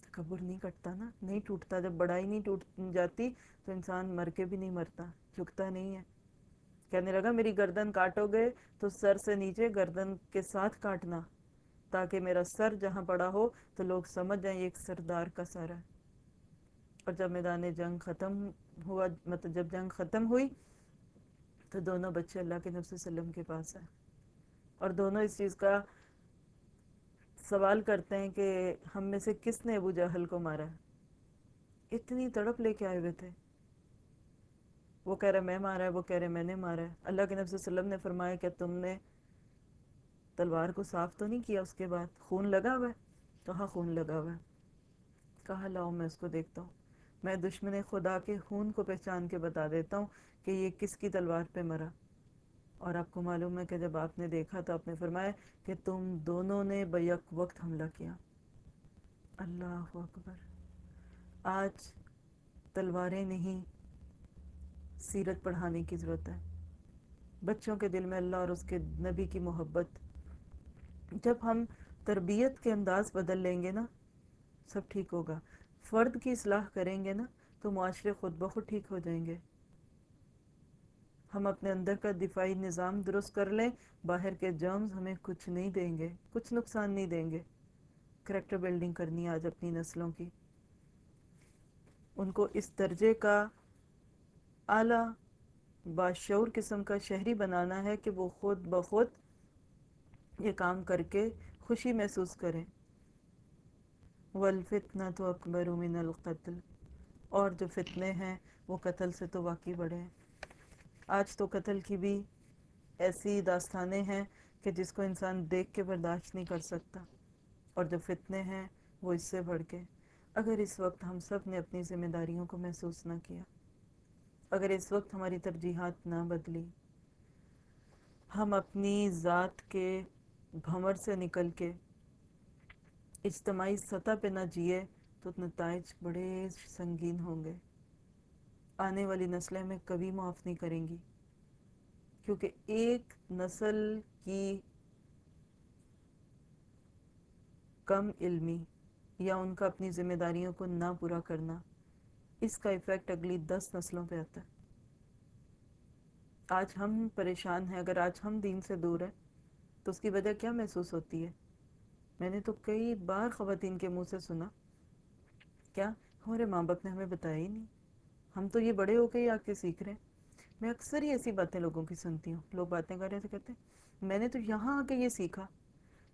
S1: تکبر نہیں کٹتا نا، نہیں ٹوٹتا۔ جب بڑائی نہیں ٹوٹ جاتی تو انسان مر کے بھی نہیں مرتا، جھکتا نہیں ہے۔ کہنے لگا، میری گردن کاٹو گے تو سر سے نیچے گردن کے ساتھ کاٹنا، تاکہ میرا سر جہاں پڑا ہو تو لوگ سمجھ جائیں یہ ایک سردار کا سر ہے۔ اور جب میدان جنگ ختم ہوا مطلب جب جنگ ختم ہوئی تو دونوں بچے اللہ کے نفس وسلم کے پاس ہیں اور دونوں اس چیز کا سوال کرتے ہیں کہ ہم میں سے کس نے ابو جہل کو مارا؟ اتنی تڑپ لے کے آئے ہوئے تھے۔ وہ کہہ رہے، میں مارا ہے، وہ کہہ رہے، میں نے مارا ہے۔ اللہ کے نفس وسلم نے فرمایا کہ تم نے تلوار کو صاف تو نہیں کیا اس کے بعد؟ خون لگا ہوا ہے؟ تو ہاں خون لگا ہوا ہے۔ کہا، لاؤ، میں اس کو دیکھتا ہوں۔ میں دشمن خدا کے خون کو پہچان کے بتا دیتا ہوں کہ یہ کس کی تلوار پہ مرا۔ اور آپ کو معلوم ہے کہ جب آپ نے دیکھا تو آپ نے فرمایا کہ تم دونوں نے بیک وقت حملہ کیا۔ اللہ اکبر۔ آج تلواریں نہیں، سیرت پڑھانے کی ضرورت ہے۔ بچوں کے دل میں اللہ اور اس کے نبی کی محبت۔ جب ہم تربیت کے انداز بدل لیں گے نا، سب ٹھیک ہوگا۔ فرد کی اصلاح کریں گے نا، تو معاشرے خود بخود ٹھیک ہو جائیں گے۔ ہم اپنے اندر کا دفاعی نظام درست کر لیں، باہر کے جرمز ہمیں کچھ نہیں دیں گے، کچھ نقصان نہیں دیں گے۔ کریکٹر بلڈنگ کرنی ہے آج اپنی نسلوں کی۔ ان کو اس درجے کا اعلیٰ باشعور قسم کا شہری بنانا ہے کہ وہ خود بخود یہ کام کر کے خوشی محسوس کریں۔ والفتنہ تو اکبر من القتل۔ اور جو فتنے ہیں، وہ قتل سے تو واقعی بڑے ہیں۔ آج تو قتل کی بھی ایسی داستانیں ہیں کہ جس کو انسان دیکھ کے برداشت نہیں کر سکتا۔ اور جو فتنے ہیں، وہ اس سے بڑھ کے۔ اگر اس وقت ہم سب نے اپنی ذمہ داریوں کو محسوس نہ کیا، اگر اس وقت ہماری ترجیحات نہ بدلی، ہم اپنی ذات کے بھمر سے نکل کے اجتماعی سطح پہ نہ جیے تو نتائج بڑے سنگین ہوں گے۔ آنے والی نسلیں میں کبھی معاف نہیں کریں گی۔ کیونکہ ایک نسل کی کم علمی یا ان کا اپنی ذمہ داریوں کو نہ پورا کرنا، اس کا ایفیکٹ اگلی دس نسلوں پہ آتا ہے۔ آج ہم پریشان ہیں، اگر آج ہم دین سے دور ہیں تو اس کی وجہ کیا محسوس ہوتی ہے؟ میں نے تو کئی بار خواتین کے منہ سے سنا، کیا ہمارے ماں باپ نے ہمیں بتایا ہی نہیں؟ ہم تو یہ بڑے ہو کے ہی آ کے سیکھ رہے ہیں۔ میں اکثر ہی ایسی باتیں لوگوں کی سنتی ہوں۔ لوگ باتیں کر رہے تھے، کہتے ہیں، میں نے تو یہاں آ کے یہ سیکھا۔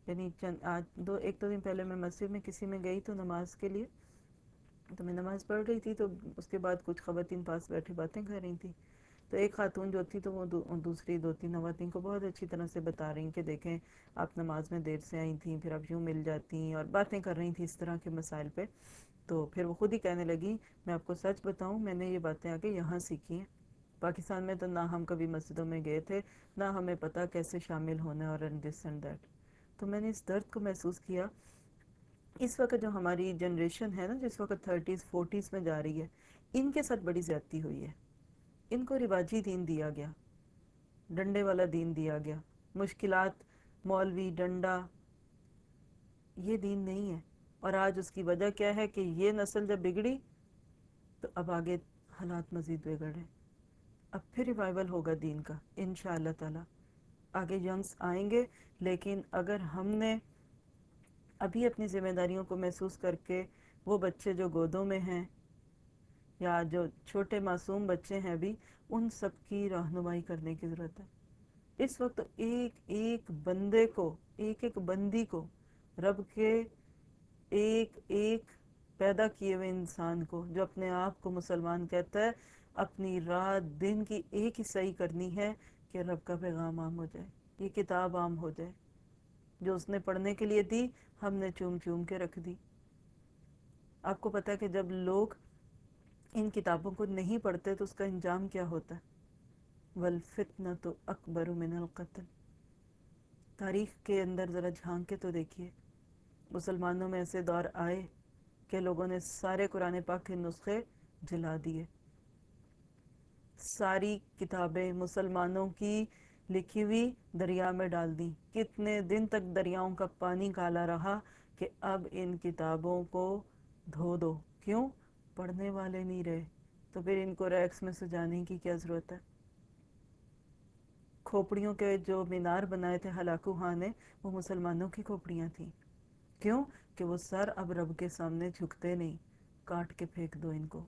S1: یعنی چند، آج دو، ایک دو دن پہلے میں مسجد میں کسی میں گئی تو نماز کے لیے، تو میں نماز پڑھ رہی تھی تو اس کے بعد کچھ خواتین پاس بیٹھے باتیں کر رہی تھیں۔ تو ایک خاتون جو تھی تو وہ دوسری دو تین خواتین کو بہت اچھی طرح سے بتا رہی کہ دیکھیں آپ نماز میں دیر سے آئی تھیں، پھر آپ یوں مل جاتی اور باتیں کر رہی تھیں اس طرح کے مسائل پہ۔ تو پھر وہ خود ہی کہنے لگی، میں آپ کو سچ بتاؤں، میں نے یہ باتیں آ کے یہاں سیکھی ہیں۔ پاکستان میں تو نہ ہم کبھی مسجدوں میں گئے تھے، نہ ہمیں پتہ کیسے شامل ہونا اور دس اینڈ دیٹ تو میں نے اس درد کو محسوس کیا۔ اس وقت جو ہماری جنریشن ہے نا، جس وقت تھرٹیز فورٹیز میں جا رہی ہے، ان کے ساتھ بڑی زیادتی ہوئی ہے۔ ان کو رواجی دین دیا گیا۔ ڈنڈے والا دین دیا گیا۔ مشکلات، مولوی، ڈنڈا، یہ دین نہیں ہے۔ اور آج اس کی وجہ کیا ہے کہ یہ نسل جب بگڑی تو اب آگے حالات مزید بگڑ اب پھر ریوائول ہوگا دین کا انشاء اللہ تعالیٰ۔ آگے ینگس آئیں گے، لیکن اگر ہم نے ابھی اپنی ذمہ داریوں کو محسوس کر کے وہ بچے جو گودوں میں ہیں یا جو چھوٹے معصوم بچے ہیں ابھی ان سب کی رہنمائی کرنے کی ضرورت ہے۔ اس وقت ایک ایک بندے کو، ایک ایک بندی کو، رب کے ایک ایک پیدا کیے ہوئے انسان کو، جو اپنے آپ کو مسلمان کہتا ہے، اپنی رات دن کی ایک ہی صحیح کرنی ہے کہ رب کا پیغام عام ہو جائے، یہ کتاب عام ہو جائے۔ جو اس نے پڑھنے کے لیے دی، ہم نے چوم چوم کے رکھ دی۔ آپ کو پتا ہے کہ جب لوگ ان کتابوں کو نہیں پڑھتے تو اس کا انجام کیا ہوتا؟ ہے والفتنہ تو اکبر من القتل۔ تاریخ کے اندر ذرا جھانک کے تو دیکھیے۔ مسلمانوں میں ایسے دور آئے کہ لوگوں نے سارے قرآن پاک کے نسخے جلا دیے۔ ساری کتابیں مسلمانوں کی لکھی ہوئی دریا میں ڈال دی کتنے دن تک دریاؤں کا پانی کالا رہا کہ اب ان کتابوں کو دھو دو۔ کیوں؟ پڑھنے والے نہیں رہے، تو پھر ان کو ریکس میں سجانے کی کیا ضرورت ہے؟ کھوپڑیوں کے جو مینار بنائے تھے ہلاکو ہاں نے، وہ مسلمانوں کی کھوپڑیاں تھیں۔ کیوں؟ کہ وہ سر اب رب کے سامنے جھکتے نہیں، کاٹ کے پھینک دو ان کو۔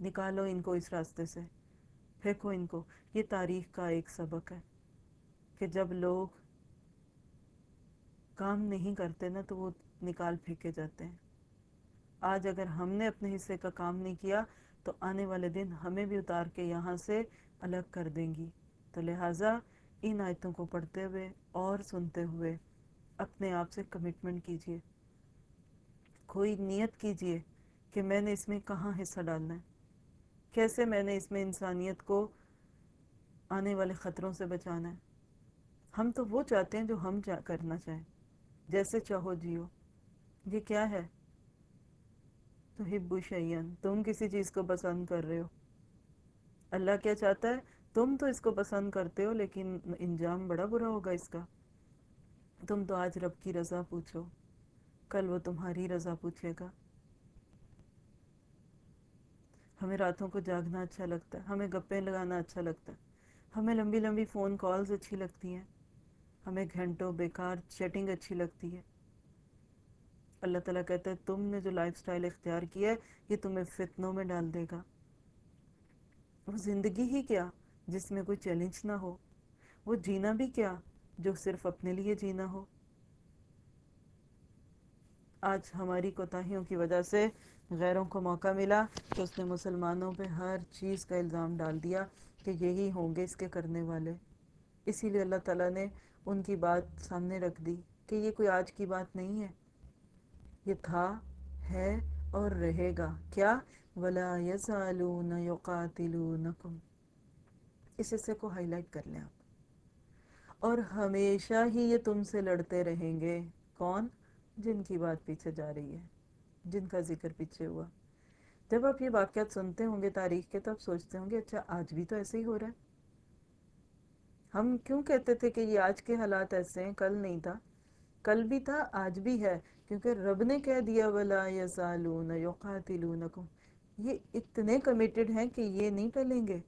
S1: نکالو ان کو اس راستے سے، پھینکو ان کو۔ یہ تاریخ کا ایک سبق ہے کہ جب لوگ کام نہیں کرتے نا، تو وہ نکال پھینکے جاتے ہیں۔ آج اگر ہم نے اپنے حصے کا کام نہیں کیا، تو آنے والے دن ہمیں بھی اتار کے یہاں سے الگ کر دیں گی۔ تو لہٰذا ان آیتوں کو پڑھتے ہوئے اور سنتے ہوئے اپنے آپ سے کمٹمنٹ کیجیے۔ کوئی نیت کیجیے کہ میں نے اس میں کہاں حصہ ڈالنا ہے؟ کیسے میں نے اس میں انسانیت کو آنے والے خطروں سے بچانا ہے؟ ہم تو وہ چاہتے ہیں جو ہم کرنا چاہیں۔ جیسے چاہو جیو۔ یہ کیا ہے؟ تو ہبو شیئن تم کسی چیز کو پسند کر رہے ہو۔ اللہ کیا چاہتا ہے؟ تم تو اس کو پسند کرتے ہو، لیکن انجام بڑا برا ہوگا اس کا۔ تم تو آج رب کی رضا پوچھو۔ کل وہ تمہاری رضا پوچھے گا۔ ہمیں راتوں کو جاگنا اچھا لگتا ہے، ہمیں گپیں لگانا اچھا لگتا ہے۔ ہمیں لمبی لمبی فون کالز اچھی لگتی ہیں۔ ہمیں گھنٹوں بیکار چیٹنگ اچھی لگتی ہے۔ اللہ تعالیٰ کہتا ہے، تم نے جو لائف سٹائل اختیار کیا ہے، یہ تمہیں فتنوں میں ڈال دے گا۔ وہ زندگی ہی کیا جس میں کوئی چیلنج نہ ہو؟ وہ جینا بھی کیا جو صرف اپنے لیے جینا ہو؟ آج ہماری کوتاہیوں کی وجہ سے غیروں کو موقع ملا کہ اس نے مسلمانوں پہ ہر چیز کا الزام ڈال دیا کہ یہی ہوں گے اس کے کرنے والے۔ اسی لیے اللہ تعالیٰ نے ان کی بات سامنے رکھ دی کہ یہ کوئی آج کی بات نہیں ہے۔ یہ تھا ہے اور رہے گا۔ کیا؟ ولا یزالون یقاتلونکم اس حصے کو ہائی لائٹ کر لیں آپ۔ اور ہمیشہ ہی یہ تم سے لڑتے رہیں گے۔ کون؟ جن کی بات پیچھے جا رہی ہے، جن کا ذکر پیچھے ہوا۔ جب آپ یہ واقعات سنتے ہوں گے تاریخ کے، تو آپ سوچتے ہوں گے اچھا آج بھی تو ایسے ہی ہو رہا ہے۔ ہم کیوں کہتے تھے کہ یہ آج کے حالات ایسے ہیں؟ کل نہیں تھا۔ کل بھی تھا، آج بھی ہے۔ کیونکہ رب نے کہہ دیا، ولا یزالون یقاتلونکم یہ اتنے کمیٹڈ ہیں کہ یہ نہیں ٹلیں گے۔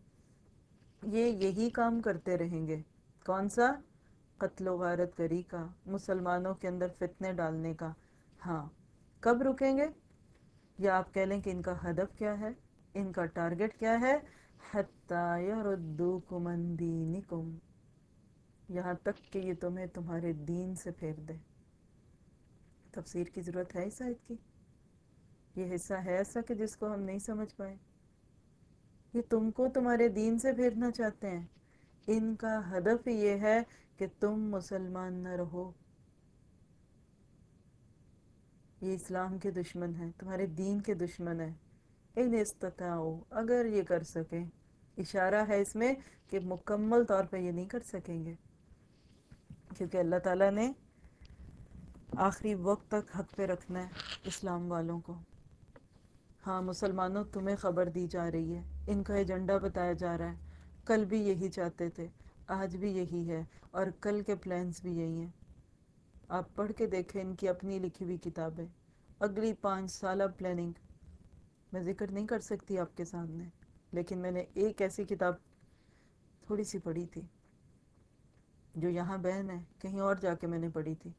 S1: یہ یہی کام کرتے رہیں گے۔ کون سا؟ قتل و غارت گری کا، مسلمانوں کے اندر فتنے ڈالنے کا۔ ہاں کب رکیں گے؟ یا آپ کہہ لیں کہ ان کا ہدف کیا ہے؟ ان کا ٹارگٹ کیا ہے؟ حتی یردوکم عن یہاں تک کہ یہ تمہیں تمہارے دین سے پھیر دے۔ تفسیر کی ضرورت ہے اس آیت کی؟ یہ حصہ ہے ایسا کہ جس کو ہم نہیں سمجھ پائے۔ یہ تم کو تمہارے دین سے پھیرنا چاہتے ہیں۔ ان کا ہدف یہ ہے کہ تم مسلمان نہ رہو۔ یہ اسلام کے دشمن ہیں، تمہارے دین کے دشمن ہیں۔ ان استطاعو، اگر یہ کر سکیں۔ اشارہ ہے اس میں کہ مکمل طور پہ یہ نہیں کر سکیں گے۔ کیونکہ اللہ تعالیٰ نے آخری وقت تک حق پہ رکھنا ہے اسلام والوں کو۔ ہاں مسلمانوں، تمہیں خبر دی جا رہی ہے۔ ان کا ایجنڈا بتایا جا رہا ہے۔ کل بھی یہی چاہتے تھے، آج بھی یہی ہے اور کل کے پلانس بھی یہی ہیں۔ آپ پڑھ کے دیکھیں ان کی اپنی لکھی ہوئی کتابیں۔ اگلی پانچ سالہ پلاننگ میں ذکر نہیں کر سکتی آپ کے سامنے، لیکن میں نے ایک ایسی کتاب تھوڑی سی پڑھی تھی جو یہاں بہن ہے، کہیں اور جا کے میں نے پڑھی تھی۔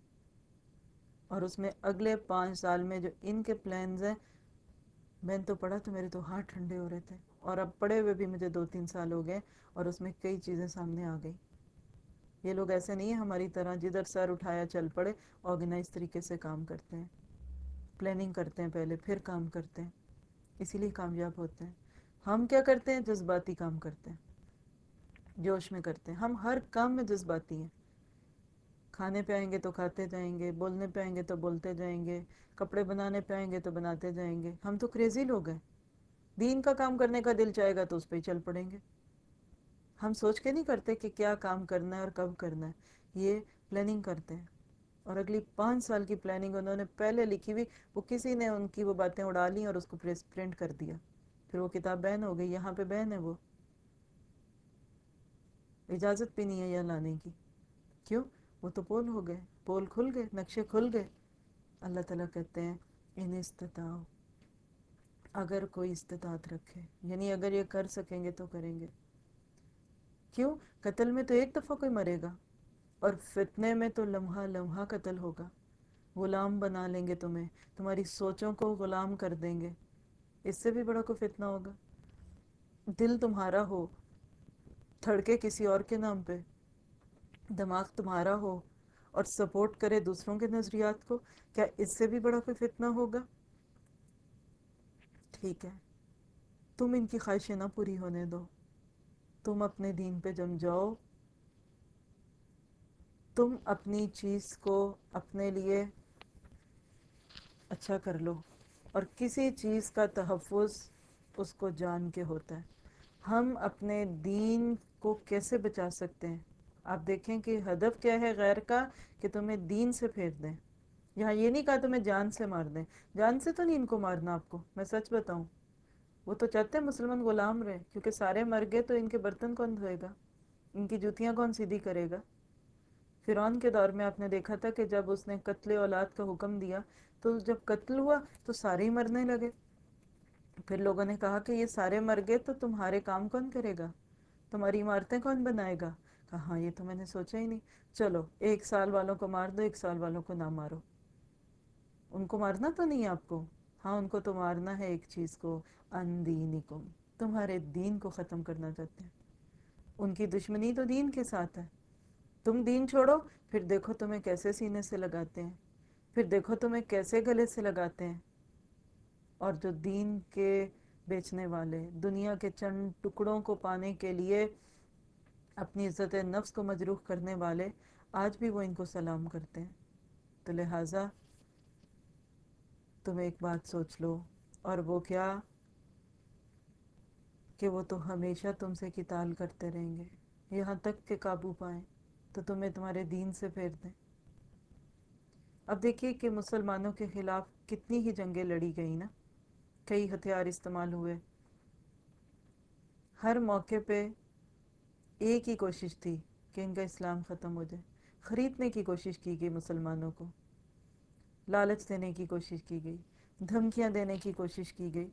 S1: اور اس میں اگلے پانچ سال میں جو ان کے پلانز ہیں، میں نے تو پڑھا تو میرے تو ہاتھ ٹھنڈے ہو رہے تھے۔ اور اب پڑھے ہوئے بھی مجھے دو تین سال ہو گئے اور اس میں کئی چیزیں سامنے آ گئی یہ لوگ ایسے نہیں ہیں، ہماری طرح جدھر سر اٹھایا چل پڑے آرگنائز طریقے سے کام کرتے ہیں۔ پلاننگ کرتے ہیں پہلے، پھر کام کرتے ہیں۔ اسی لیے کامیاب ہوتے ہیں۔ ہم کیا کرتے ہیں؟ جذباتی کام کرتے ہیں۔ جوش میں کرتے ہیں۔ ہم ہر کام میں جذباتی ہیں۔ کھانے پہ آئیں گے تو کھاتے جائیں گے، بولنے پہ آئیں گے تو بولتے جائیں گے، کپڑے بنانے پہ آئیں گے تو بناتے جائیں گے۔ ہم تو کریزی لوگ ہیں۔ دین کا کام کرنے کا دل چاہے گا تو اس پہ ہی چل پڑیں گے۔ ہم سوچ کے نہیں کرتے کہ کیا کام کرنا ہے اور کب کرنا ہے۔ یہ پلاننگ کرتے ہیں۔ اور اگلی پانچ سال کی پلاننگ انہوں نے پہلے لکھی ہوئی، وہ کسی نے ان کی وہ باتیں اڑا لی اور اس کو پرنٹ کر دیا۔ پھر وہ کتاب بین ہو گئی، یہاں پہ بین ہے وہ۔ اجازت بھی نہیں ہے یہ لانے کی۔ کیوں؟ وہ تو پول ہو گئے، پول کھل گئے، نقشے کھل گئے۔ اللہ تعالیٰ کہتے ہیں، ان استطاع اگر کوئی استطاعت رکھے یعنی اگر یہ کر سکیں گے تو کریں گے۔ کیوں؟ قتل میں تو ایک دفعہ کوئی مرے گا، اور فتنے میں تو لمحہ لمحہ قتل ہوگا۔ غلام بنا لیں گے تمہیں، تمہاری سوچوں کو غلام کر دیں گے۔ اس سے بھی بڑا کوئی فتنہ ہوگا۔ دل تمہارا ہو تھڑکے کسی اور کے نام پہ۔ دماغ تمہارا ہو اور سپورٹ کرے دوسروں کے نظریات کو، کیا اس سے بھی بڑا کوئی فتنہ ہوگا؟ ٹھیک ہے۔ تم ان کی خواہشیں نہ پوری ہونے دو۔ تم اپنے دین پہ جم جاؤ۔ تم اپنی چیز کو اپنے لیے اچھا کر لو اور کسی چیز کا تحفظ اس کو جان کے ہوتا ہے۔ ہم اپنے دین کو کیسے بچا سکتے ہیں؟ آپ دیکھیں کہ ہدف کیا ہے غیر کا کہ تمہیں دین سے پھیر دیں۔ یہاں یہ نہیں کہا تمہیں جان سے مار دیں۔ جان سے تو نہیں ان کو مارنا آپ کو، میں سچ بتاؤں۔ وہ تو چاہتے ہیں مسلمان غلام رہے، کیونکہ سارے مر گئے تو ان کے برتن کون دھوئے گا؟ ان کی جوتیاں کون سیدھی کرے گا؟ فرعون کے دور میں آپ نے دیکھا تھا کہ جب اس نے قتل اولاد کا حکم دیا، تو جب قتل ہوا تو سارے ہی مرنے لگے۔ پھر لوگوں نے کہا کہ یہ سارے مر گئے تو تمہارے کام کون کرے گا؟ تمہاری عمارتیں کون بنائے گا؟ کہا ہاں یہ تو میں نے سوچا ہی نہیں۔ چلو، ایک سال والوں کو مار دو، ایک سال والوں کو نہ مارو۔ ان کو مارنا تو نہیں آپ کو؟ ہاں ان کو تو مارنا ہے ایک چیز کو ان دینکم تمہارے دین کو ختم کرنا چاہتے ہیں۔ ان کی دشمنی تو دین کے ساتھ ہے۔ تم دین چھوڑو، پھر دیکھو تمہیں کیسے سینے سے لگاتے ہیں۔ پھر دیکھو تمہیں کیسے گلے سے لگاتے ہیں۔ اور جو دین کے بیچنے والے، دنیا کے چند ٹکڑوں کو پانے کے لیے اپنی عزت نفس کو مجروح کرنے والے آج بھی وہ ان کو سلام کرتے ہیں۔ تو لہٰذا تم ایک بات سوچ لو، اور وہ کیا؟ کہ وہ تو ہمیشہ تم سے کتال کرتے رہیں گے۔ یہاں تک کہ قابو پائیں، تو تمہیں تمہارے دین سے پھیر دیں۔ اب دیکھیے کہ مسلمانوں کے خلاف کتنی ہی جنگیں لڑی گئی نا۔ کئی ہتھیار استعمال ہوئے۔ ہر موقع پہ ایک ہی کوشش تھی کہ ان کا اسلام ختم ہو جائے۔ خریدنے کی کوشش کی گئی مسلمانوں کو۔ لالچ دینے کی کوشش کی گئی۔ دھمکیاں دینے کی کوشش کی گئی۔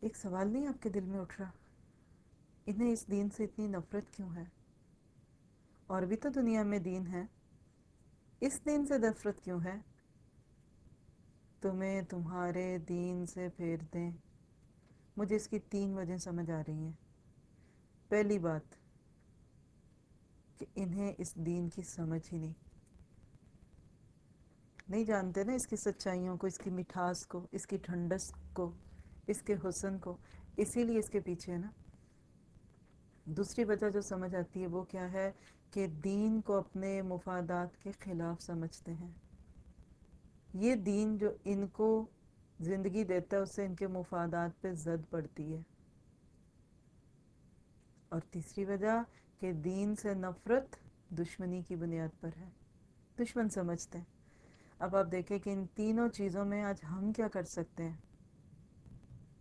S1: ایک سوال نہیں آپ کے دل میں اٹھ رہا۔ انہیں اس دین سے اتنی نفرت کیوں ہے؟ اور بھی تو دنیا میں دین ہے۔ اس دین سے نفرت کیوں ہے؟ تمہیں تمہارے دین سے پھیر دیں۔ مجھے اس کی تین وجہ سمجھ آ رہی ہیں۔ پہلی بات، کہ انہیں اس دین کی سمجھ ہی نہیں۔ نہیں جانتے نا اس کی سچائیوں کو، اس کی مٹھاس کو، اس کی ٹھنڈس کو، اس کے حسن کو۔ اسی لیے اس کے پیچھے نا۔ دوسری وجہ جو سمجھ آتی ہے وہ کیا ہے؟ کہ دین کو اپنے مفادات کے خلاف سمجھتے ہیں۔ یہ دین جو ان کو زندگی دیتا ہے، اس سے ان کے مفادات پہ زد پڑتی ہے۔ اور تیسری وجہ کہ دین سے نفرت دشمنی کی بنیاد پر ہے۔ دشمن سمجھتے ہیں۔ اب آپ دیکھیں کہ ان تینوں چیزوں میں آج ہم کیا کر سکتے ہیں۔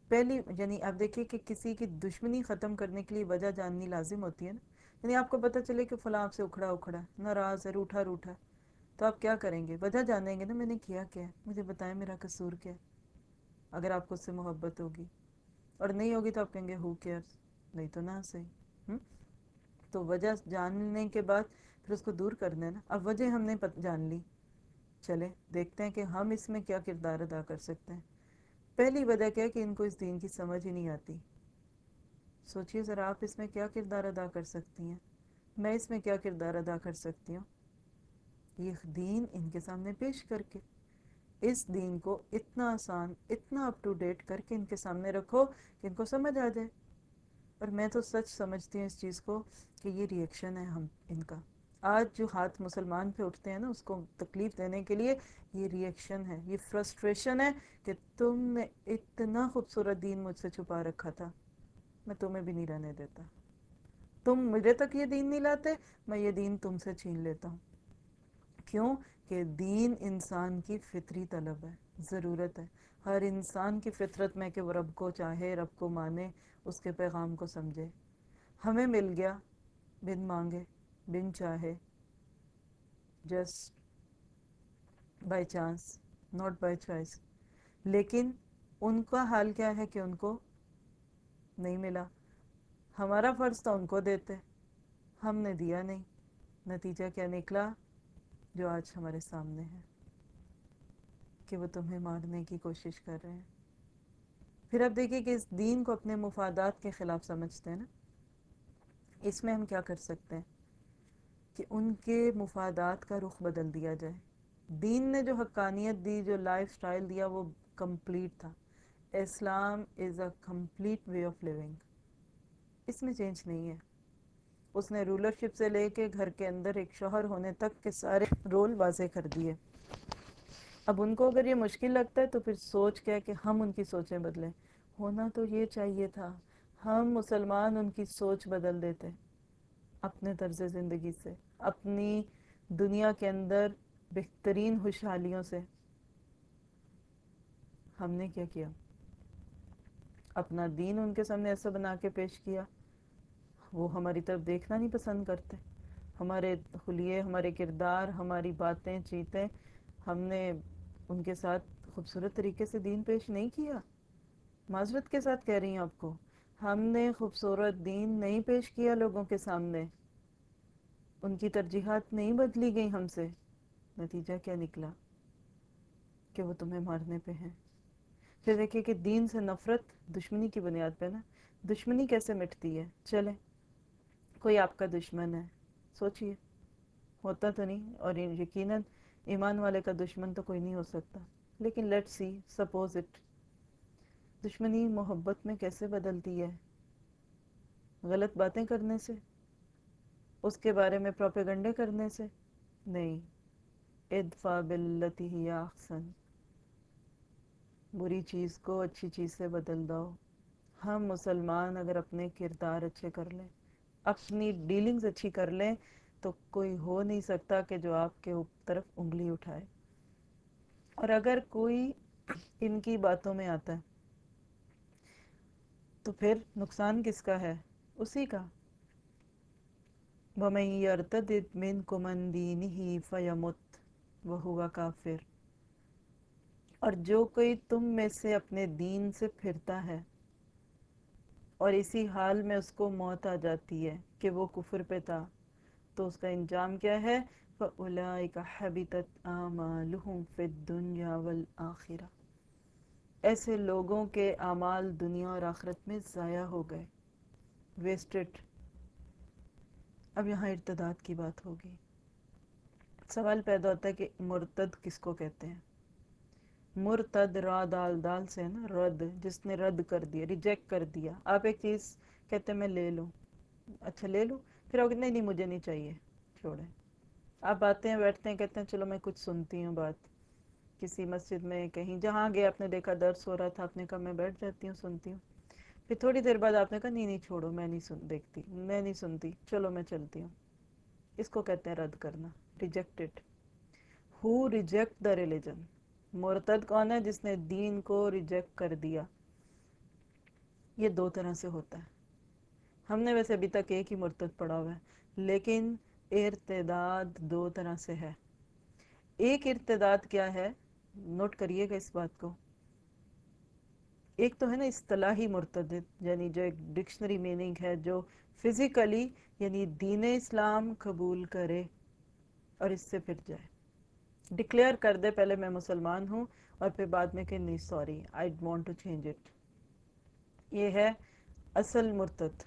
S1: پہلی یعنی آپ دیکھیں کہ کسی کی دشمنی ختم کرنے کے لیے وجہ جاننی لازم ہوتی ہے نا۔ یعنی آپ کو پتہ چلے کہ فلاں آپ سے اکھڑا اکھڑا، ناراض ہے، روٹھا روٹھا۔ تو آپ کیا کریں گے؟ وجہ جانیں گے نا، میں نے کیا کیا ہے؟ مجھے بتائیں میرا قصور کیا ہے۔ اگر آپ کو اس سے محبت ہوگی۔ اور نہیں ہوگی تو آپ کہیں گے ہو کیئر نہیں تو نہ، صحیح۔ تو وجہ جاننے کے بعد پھر اس کو دور کرنا ہے نا۔ اب وجہ ہم نے جان لی۔ چلے دیکھتے ہیں کہ ہم اس میں کیا کردار ادا کر سکتے ہیں۔ پہلی وجہ کیا ہے کہ ان کو اس دین کی سمجھ ہی نہیں آتی۔ سوچئے ذرا آپ اس میں کیا کردار ادا کر سکتی ہیں۔ میں اس میں کیا کردار ادا کر سکتی ہوں؟ یہ دین ان کے سامنے پیش کر کے۔ اس دین کو اتنا آسان، اتنا اپ ٹو ڈیٹ کر کے ان کے سامنے رکھو کہ ان کو سمجھ آ جائے۔ اور میں تو سچ سمجھتی ہوں اس چیز کو کہ یہ ریئیکشن ہے ہم، ان کا۔ آج جو ہاتھ مسلمان پہ اٹھتے ہیں نا، اس کو تکلیف دینے کے لیے یہ ریئیکشن ہے، یہ فرسٹریشن ہے کہ تم نے اتنا خوبصورت دین مجھ سے چھپا رکھا تھا، میں تمہیں بھی نہیں رہنے دیتا۔ تم مجھے تک یہ دین نہیں لاتے، میں یہ دین تم سے چھین لیتا ہوں۔ کیوں؟ کہ دین انسان کی فطری طلب ہے، ضرورت ہے۔ ہر انسان کی فطرت میں کہ وہ رب کو چاہے، رب کو مانے، اس کے پیغام کو سمجھے۔ ہمیں مل گیا بن مانگے، بن چاہے۔ Just by chance not by choice لیکن ان کا حال کیا ہے کہ ان کو نہیں ملا۔ ہمارا فرض تو ان کو دیتے، ہم نے دیا نہیں۔ نتیجہ کیا نکلا؟ جو آج ہمارے سامنے ہے، کہ وہ تمہیں مارنے کی کوشش کر رہے ہیں۔ پھر اب دیکھیے کہ اس دین کو اپنے مفادات کے خلاف سمجھتے ہیں نا۔ اس میں ہم کیا کر سکتے ہیں؟ کہ ان کے مفادات کا رخ بدل دیا جائے۔ دین نے جو حقانیت دی، جو لائف سٹائل دیا، وہ کمپلیٹ تھا۔ Islam is a complete way of living اس میں چینج نہیں ہے۔ اس نے رولرشپ سے لے کے گھر کے اندر ایک شوہر ہونے تک کے سارے رول واضح کر دیے۔ اب ان کو اگر یہ مشکل لگتا ہے تو پھر سوچ کیا کہ ہم ان کی سوچیں بدلیں۔ ہونا تو یہ چاہیے تھا۔ ہم مسلمان ان کی سوچ بدل دیتے اپنے طرز زندگی سے، اپنی دنیا کے اندر بہترین خوشحالیوں سے۔ ہم نے کیا کیا؟ اپنا دین ان کے سامنے ایسا بنا کے پیش کیا۔ وہ ہماری طرف دیکھنا نہیں پسند کرتے۔ ہمارے خلیے، ہمارے کردار، ہماری باتیں، چیتیں ہم نے ان کے ساتھ خوبصورت طریقے سے دین پیش نہیں کیا۔ معذرت کے ساتھ کہہ رہی ہوں آپ کو، ہم نے خوبصورت دین نہیں پیش کیا لوگوں کے سامنے۔ ان کی ترجیحات نہیں بدلی گئی ہم سے۔ نتیجہ کیا نکلا؟ کہ وہ تمہیں مارنے پہ ہیں۔ پھر دیکھیں کہ دین سے نفرت دشمنی کی بنیاد پہ نا۔ دشمنی کیسے مٹتی ہے؟ چلیں۔ کوئی آپ کا دشمن ہے؟ سوچئے۔ ہوتا تو نہیں، اور یقیناً ایمان والے کا دشمن تو کوئی نہیں ہو سکتا۔ لیکن لیٹ سی سپوز اٹ دشمنی محبت میں کیسے بدلتی ہے؟ غلط باتیں کرنے سے؟ اس کے بارے میں پروپیگنڈے کرنے سے؟ نہیں۔ ادفع باللتی ہی احسن۔ بری چیز کو اچھی چیز سے بدل دو۔ ہم مسلمان اگر اپنے کردار اچھے کر لیں۔ اپنی ڈیلنگز اچھی کر لیں تو کوئی ہو نہیں سکتا کہ جو آپ کے طرف انگلی اٹھائے۔ اور اگر کوئی ان کی باتوں میں آتا ہے، تو پھر نقصان کس کا ہے؟ اسی کا۔ وَمَن يَرْتَدِدْ مِنْكُمْ عَنْ دِينِهِ فَيَمُتْ وَهُوَ كَافِرٌ اور جو کوئی تم میں سے اپنے دین سے پھرتا ہے اور اسی حال میں اس کو موت آ جاتی ہے کہ وہ کفر پہ تھا۔ تو اس کا انجام کیا ہے؟ فَأُولَئِكَ حَبِتَتْ آمَالُهُمْ فِي الدُّنْيَا وَالْآخِرَةِ۔ ایسے لوگوں کے اعمال دنیا اور آخرت میں ضائع ہو گئے۔ ویسٹڈ اب یہاں ارتداد کی بات ہوگی۔ سوال پیدا ہوتا ہے کہ مرتد کس کو کہتے ہیں؟ مرتد را دال دال سے نا رد، جس نے رد کر دیا ریجیکٹ کر دیا۔ آپ ایک چیز کہتے ہیں، میں لے لوں۔ اچھا لے لوں؟ پھر آپ نہیں نہیں، مجھے نہیں چاہیے۔ چھوڑیں۔ آپ آتے ہیں، بیٹھتے ہیں، کہتے ہیں، چلو، میں کچھ سنتی ہوں بات۔ کسی مسجد میں کہیں، جہاں گئے، آپ نے دیکھا، درس ہو رہا تھا، آپ نے کہا، میں بیٹھ جاتی ہوں، سنتی ہوں۔ پھر تھوڑی دیر بعد آپ نے کہا، نہیں نہیں، چھوڑو، میں نہیں سن، دیکھتی، میں نہیں سنتی۔ چلو، میں چلتی ہوں۔ اس کو کہتے ہیں، رد کرنا ریجیکٹڈ ہو ریجیکٹ دا ریلیجن مرتد کون ہے جس نے دین کو ریجیکٹ کر دیا؟ یہ دو طرح سے ہوتا ہے۔ ہم نے ویسے ابھی تک ایک ہی مرتد پڑھا ہوا ہے، لیکن ارتداد دو طرح سے ہے۔ ایک ارتداد کیا ہے؟ نوٹ کریے گا اس بات کو۔ ایک تو ہے نا اصطلاحی مرتد یعنی جو ایک ڈکشنری میننگ ہے، جو فزیکلی یعنی دین اسلام قبول کرے اور اس سے پھر جائے۔ ڈکلیئر کر دے پہلے میں مسلمان ہوں اور پھر بعد میں کہ نہیں sorry I want to change it یہ ہے اصل مرتد۔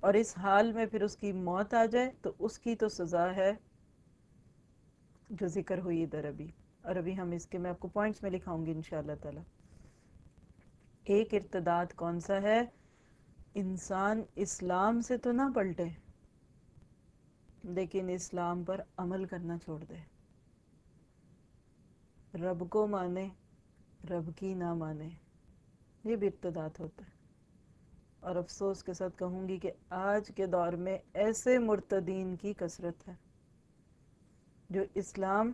S1: اور اس حال میں پھر اس کی موت آ جائے تو اس کی تو سزا ہے جو ذکر ہوئی ادھر ابھی۔ اور ابھی ہم اس کے، میں آپ کو پوائنٹس میں لکھاؤں گی انشاءاللہ تعالی۔ ایک ارتداد کون سا ہے؟ انسان اسلام سے تو نہ پلٹے۔ لیکن اسلام پر عمل کرنا چھوڑ دے۔ رب کو مانے، رب کی نہ مانے، یہ بھی ارتداد ہوتا ہے۔ اور افسوس کے ساتھ کہوں گی کہ آج کے دور میں ایسے مرتدین کی کثرت ہے جو اسلام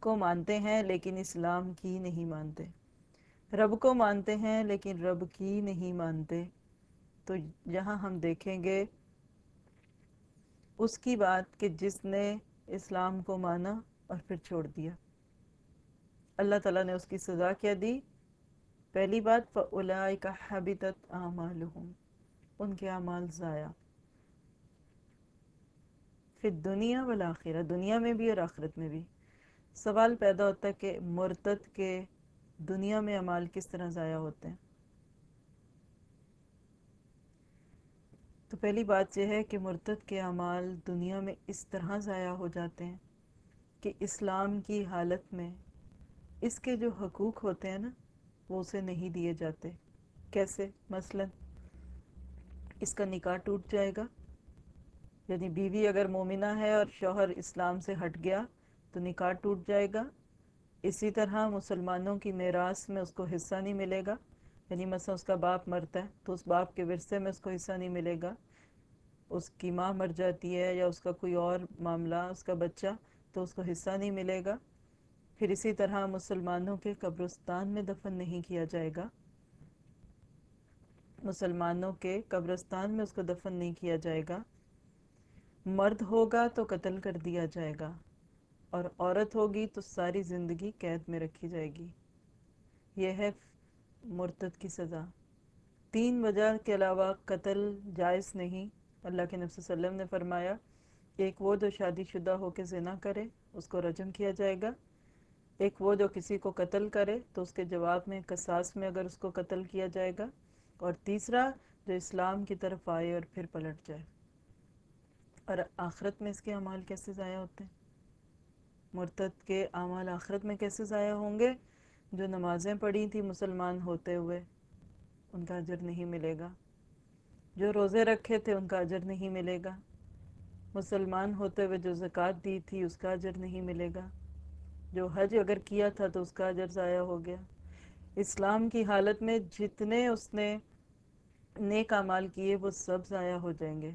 S1: کو مانتے ہیں لیکن اسلام کی نہیں مانتے۔ رب کو مانتے ہیں لیکن رب کی نہیں مانتے۔ تو یہاں ہم دیکھیں گے اس کی بات کہ جس نے اسلام کو مانا اور پھر چھوڑ دیا۔ اللہ تعالیٰ نے اس کی سزا کیا دی۔ پہلی بات، فَأُولَئِكَ حَبِتَتْ آمَالُهُمْ ان کے اعمال ضائع۔ پھر دنیا والآخرہ، دنیا میں بھی اور آخرت میں بھی۔ سوال پیدا ہوتا ہے کہ مرتد کے دنیا میں اعمال کس طرح ضائع ہوتے ہیں۔ تو پہلی بات یہ ہے کہ مرتد کے اعمال دنیا میں اس طرح ضائع ہو جاتے ہیں کہ اسلام کی حالت میں اس کے جو حقوق ہوتے ہیں نا، وہ اسے نہیں دیے جاتے۔ کیسے؟ مثلا اس کا نکاح ٹوٹ جائے گا۔ یعنی بیوی اگر مومنہ ہے اور شوہر اسلام سے ہٹ گیا تو نکاح ٹوٹ جائے گا۔ اسی طرح مسلمانوں کی میراث میں اس کو حصہ نہیں ملے گا۔ یعنی مثلا اس کا باپ مرتا ہے تو اس باپ کے ورثے میں اس کو حصہ نہیں ملے گا۔ اس کی ماں مر جاتی ہے یا اس کا کوئی اور معاملہ، اس کا بچہ تو اس کو حصہ نہیں ملے گا۔ پھر اسی طرح مسلمانوں کے قبرستان میں دفن نہیں کیا جائے گا۔ مسلمانوں کے قبرستان میں اس کو دفن نہیں کیا جائے گا۔ مرد ہوگا تو قتل کر دیا جائے گا اور عورت ہوگی تو ساری زندگی قید میں رکھی جائے گی۔ یہ ہے مرتد کی سزا۔ تین وجہ کے علاوہ قتل جائز نہیں۔ اللہ کے نبی صلی اللہ علیہ وسلم نے فرمایا، ایک وہ جو شادی شدہ ہو کے زنا کرے، اس کو رجم کیا جائے گا۔ ایک وہ جو کسی کو قتل کرے، تو اس کے جواب میں قصاص میں اگر اس کو قتل کیا جائے گا۔ اور تیسرا، جو اسلام کی طرف آئے اور پھر پلٹ جائے۔ اور آخرت میں اس کے اعمال کیسے ضائع ہوتے؟ ہیں مرتد کے اعمال آخرت میں کیسے ضائع ہوں گے؟ جو نمازیں پڑھی تھیں مسلمان ہوتے ہوئے، ان کا اجر نہیں ملے گا۔ جو روزے رکھے تھے، ان کا اجر نہیں ملے گا۔ مسلمان ہوتے ہوئے جو زکوٰۃ دی تھی، اس کا اجر نہیں ملے گا۔ جو حج اگر کیا تھا، تو اس کا اجر ضائع ہو گیا۔ اسلام کی حالت میں جتنے اس نے نیک اعمال کیے، وہ سب ضائع ہو جائیں گے۔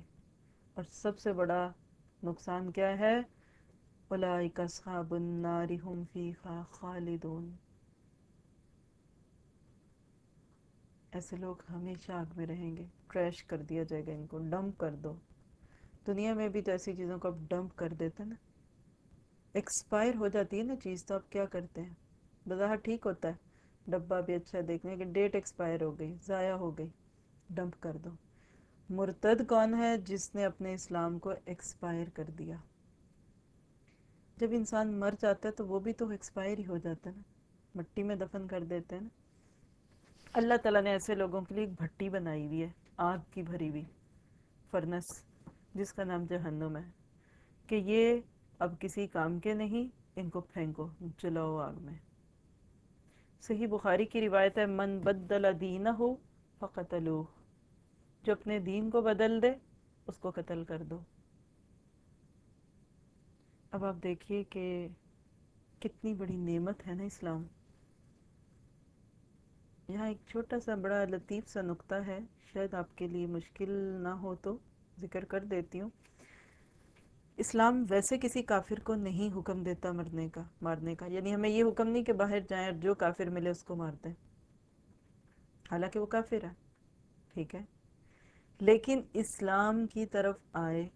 S1: اور سب سے بڑا نقصان کیا ہے؟ اولئک اصحاب النار هم فیہا خالدون۔ ایسے لوگ ہمیشہ آگ میں رہیں گے ٹریش کر دیا جائے گا ان کو ڈمپ کر دو۔ دنیا میں بھی تو ایسی چیزوں کو اب ڈمپ کر دیتے نا۔ ایکسپائر ہو جاتی ہے نا چیز، تو آپ کیا کرتے ہیں؟ بظاہر ٹھیک ہوتا ہے۔ ڈبہ بھی اچھا دیکھنے کہ ڈیٹ ایکسپائر ہو گئی، ضائع ہو گئی ڈمپ کر دو۔ مرتد کون ہے جس نے اپنے اسلام کو ایکسپائر کر دیا؟ جب انسان مر جاتا ہے تو وہ بھی تو ایکسپائر ہی ہو جاتا ہے نا۔ مٹی میں دفن کر دیتے ہیں نا۔ اللہ تعالیٰ نے ایسے لوگوں کے لیے ایک بھٹی بنائی ہوئی ہے، آگ کی بھری ہوئی فرنس، جس کا نام جہنم ہے، کہ یہ اب کسی کام کے نہیں، ان کو پھینکو، جلاؤ آگ میں۔ صحیح بخاری کی روایت ہے، من بدل دینہ ہو فقتلوہ جو اپنے دین کو بدل دے، اس کو قتل کر دو۔ اب آپ دیکھیے کہ کتنی بڑی نعمت ہے نا اسلام۔ یہاں ایک چھوٹا سا بڑا لطیف سا نقطہ ہے، شاید آپ کے لیے مشکل نہ ہو تو ذکر کر دیتی ہوں۔ اسلام ویسے کسی کافر کو نہیں حکم دیتا مرنے کا، مارنے کا۔ یعنی ہمیں یہ حکم نہیں کہ باہر جائیں اور جو کافر ملے اس کو مار دیں۔ حالانکہ وہ کافر ہے ٹھیک ہے۔ لیکن اسلام کی طرف آئے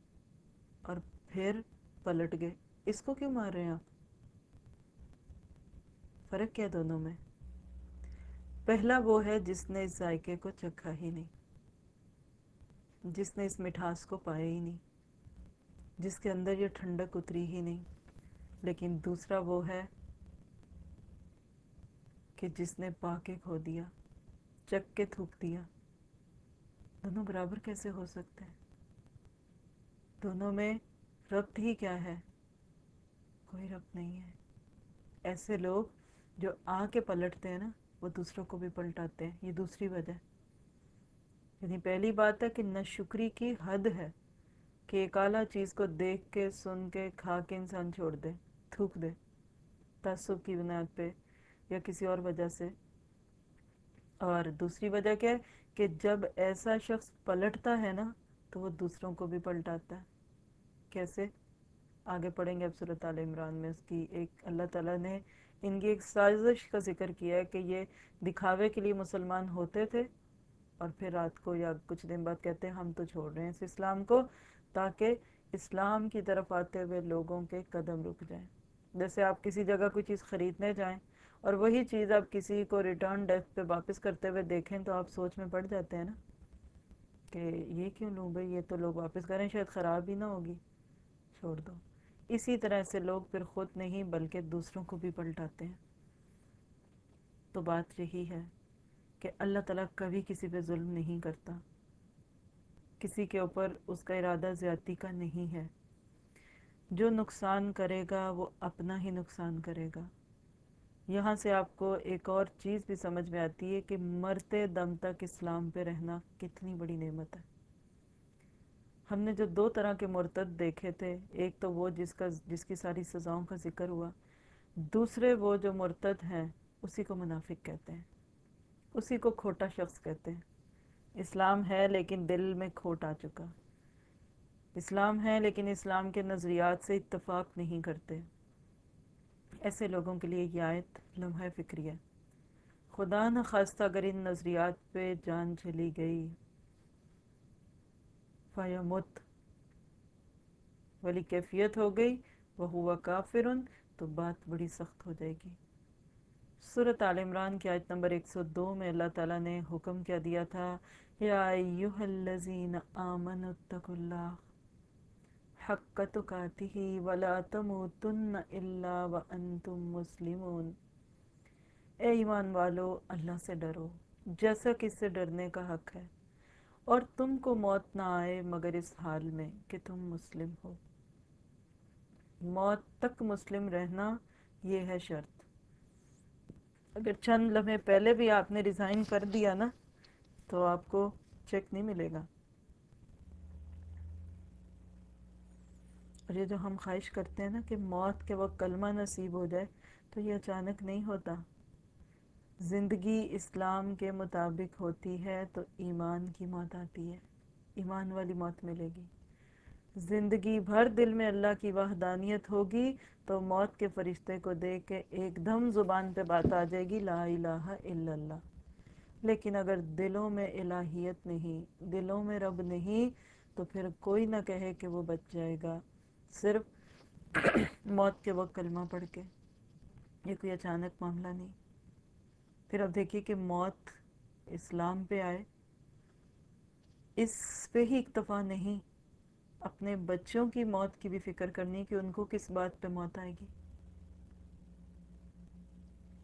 S1: اور پھر پلٹ گئے۔ اس کو کیوں مار رہے ہیں آپ؟ فرق کیا دونوں میں؟ پہلا وہ ہے جس نے اس ذائقے کو چکھا ہی نہیں، جس نے اس مٹھاس کو پایا ہی نہیں، جس کے اندر یہ ٹھنڈک اتری ہی نہیں۔ لیکن دوسرا وہ ہے کہ جس نے پا کے کھو دیا چک کے تھوک دیا۔ دونوں برابر کیسے ہو سکتے ہیں؟ دونوں میں ربط ہی کیا ہے؟ کوئی ربط نہیں ہے۔ ایسے لوگ جو آ کے پلٹتے ہیں نا وہ دوسروں کو بھی پلٹاتے ہیں، یہ دوسری وجہ یعنی پہلی بات ہے کہ نشکری کی حد ہے کہ ایک اعلیٰ چیز کو دیکھ کے، سن کے، کھا کے انسان چھوڑ دے، تھوک دے، تعصب کی بنیاد پہ یا کسی اور وجہ سے۔ اور دوسری وجہ کیا ہے کہ جب ایسا شخص پلٹتا ہے نا، تو وہ دوسروں کو بھی پلٹاتا ہے۔ کیسے؟ آگے پڑھیں گے اب صورت عال عمران میں، اس کی ایک اللہ تعالیٰ نے ان کی ایک سازش کا ذکر کیا ہے کہ یہ دکھاوے کے لیے مسلمان ہوتے تھے اور پھر رات کو یا کچھ دن بعد کہتے ہیں ہم تو چھوڑ رہے ہیں اس اسلام کو تاکہ اسلام کی طرف آتے ہوئے لوگوں کے قدم رک جائیں۔ جیسے آپ کسی جگہ کوئی چیز خریدنے جائیں اور وہی چیز آپ کسی کو ریٹرن ڈیسک پہ واپس کرتے ہوئے دیکھیں تو آپ سوچ میں پڑ جاتے ہیں نا کہ یہ کیوں لوں بھائی؟ یہ تو لوگ واپس کریں، شاید خراب ہی نہ ہوگی۔ چھوڑ دو۔ اسی طرح سے لوگ پھر خود نہیں بلکہ دوسروں کو بھی پلٹاتے ہیں۔ تو بات یہی ہے کہ اللہ تعالیٰ کبھی کسی پہ ظلم نہیں کرتا۔ کسی کے اوپر اس کا ارادہ زیادتی کا نہیں ہے۔ جو نقصان کرے گا وہ اپنا ہی نقصان کرے گا۔ یہاں سے آپ کو ایک اور چیز بھی سمجھ میں آتی ہے کہ مرتے دم تک اسلام پہ رہنا کتنی بڑی نعمت ہے۔ ہم نے جو دو طرح کے مرتد دیکھے تھے، ایک تو وہ جس کا، جس کی ساری سزاؤں کا ذکر ہوا، دوسرے وہ جو مرتد ہیں، اسی کو منافق کہتے ہیں، اسی کو کھوٹا شخص کہتے ہیں۔ اسلام ہے لیکن دل میں کھوٹ آ چکا۔ اسلام ہے لیکن اسلام کے نظریات سے اتفاق نہیں کرتے۔ ایسے لوگوں کے لیے یہ آیت لمحہ فکری ہے۔ خدا نہ خواستہ اگر ان نظریات پہ جان چلی گئی فیمت والی کیفیت ہو گئی، وہ ہوا کافرن، تو بات بڑی سخت ہو جائے گی۔ صورت عال عمران کی آیت نمبر 102 میں اللہ تعالیٰ نے حکم کیا دیا تھا، یا ایوہ الذین آمنوا اتقوا اللہ، حق تقاتہ ولا تموتن الا وانتم مسلمون۔ اے ایمان والو، اللہ سے ڈرو، جیسا کہ اس سے ڈرنے کا حق ہے۔ اور تم کو موت نہ آئے مگر اس حال میں کہ تم مسلم ہو۔ موت تک مسلم رہنا یہ ہے شرط۔ اگر چند لمحے پہلے بھی آپ نے ریزائن کر دیا نا، تو آپ کو چیک نہیں ملے گا۔ اور یہ جو ہم خواہش کرتے ہیں نا کہ موت کے وقت کلمہ نصیب ہو جائے، تو یہ اچانک نہیں ہوتا۔ زندگی اسلام کے مطابق ہوتی ہے تو ایمان کی موت آتی ہے، ایمان والی موت ملے گی۔ زندگی بھر دل میں اللہ کی وحدانیت ہوگی تو موت کے فرشتے کو دیکھ کے ایک دم زبان پہ بات آ جائے گی، لا الہ الا اللہ۔ لیکن اگر دلوں میں الہیت نہیں، دلوں میں رب نہیں، تو پھر کوئی نہ کہے کہ وہ بچ جائے گا۔ صرف موت کے وقت کلمہ پڑھ کے، یہ کوئی اچانک معاملہ نہیں۔ پھر اب دیکھیے کہ موت اسلام پہ آئے۔ اس پہ ہی اکتفا نہیں، اپنے بچوں کی موت کی بھی فکر کرنی کہ ان کو کس بات پہ موت آئے گی۔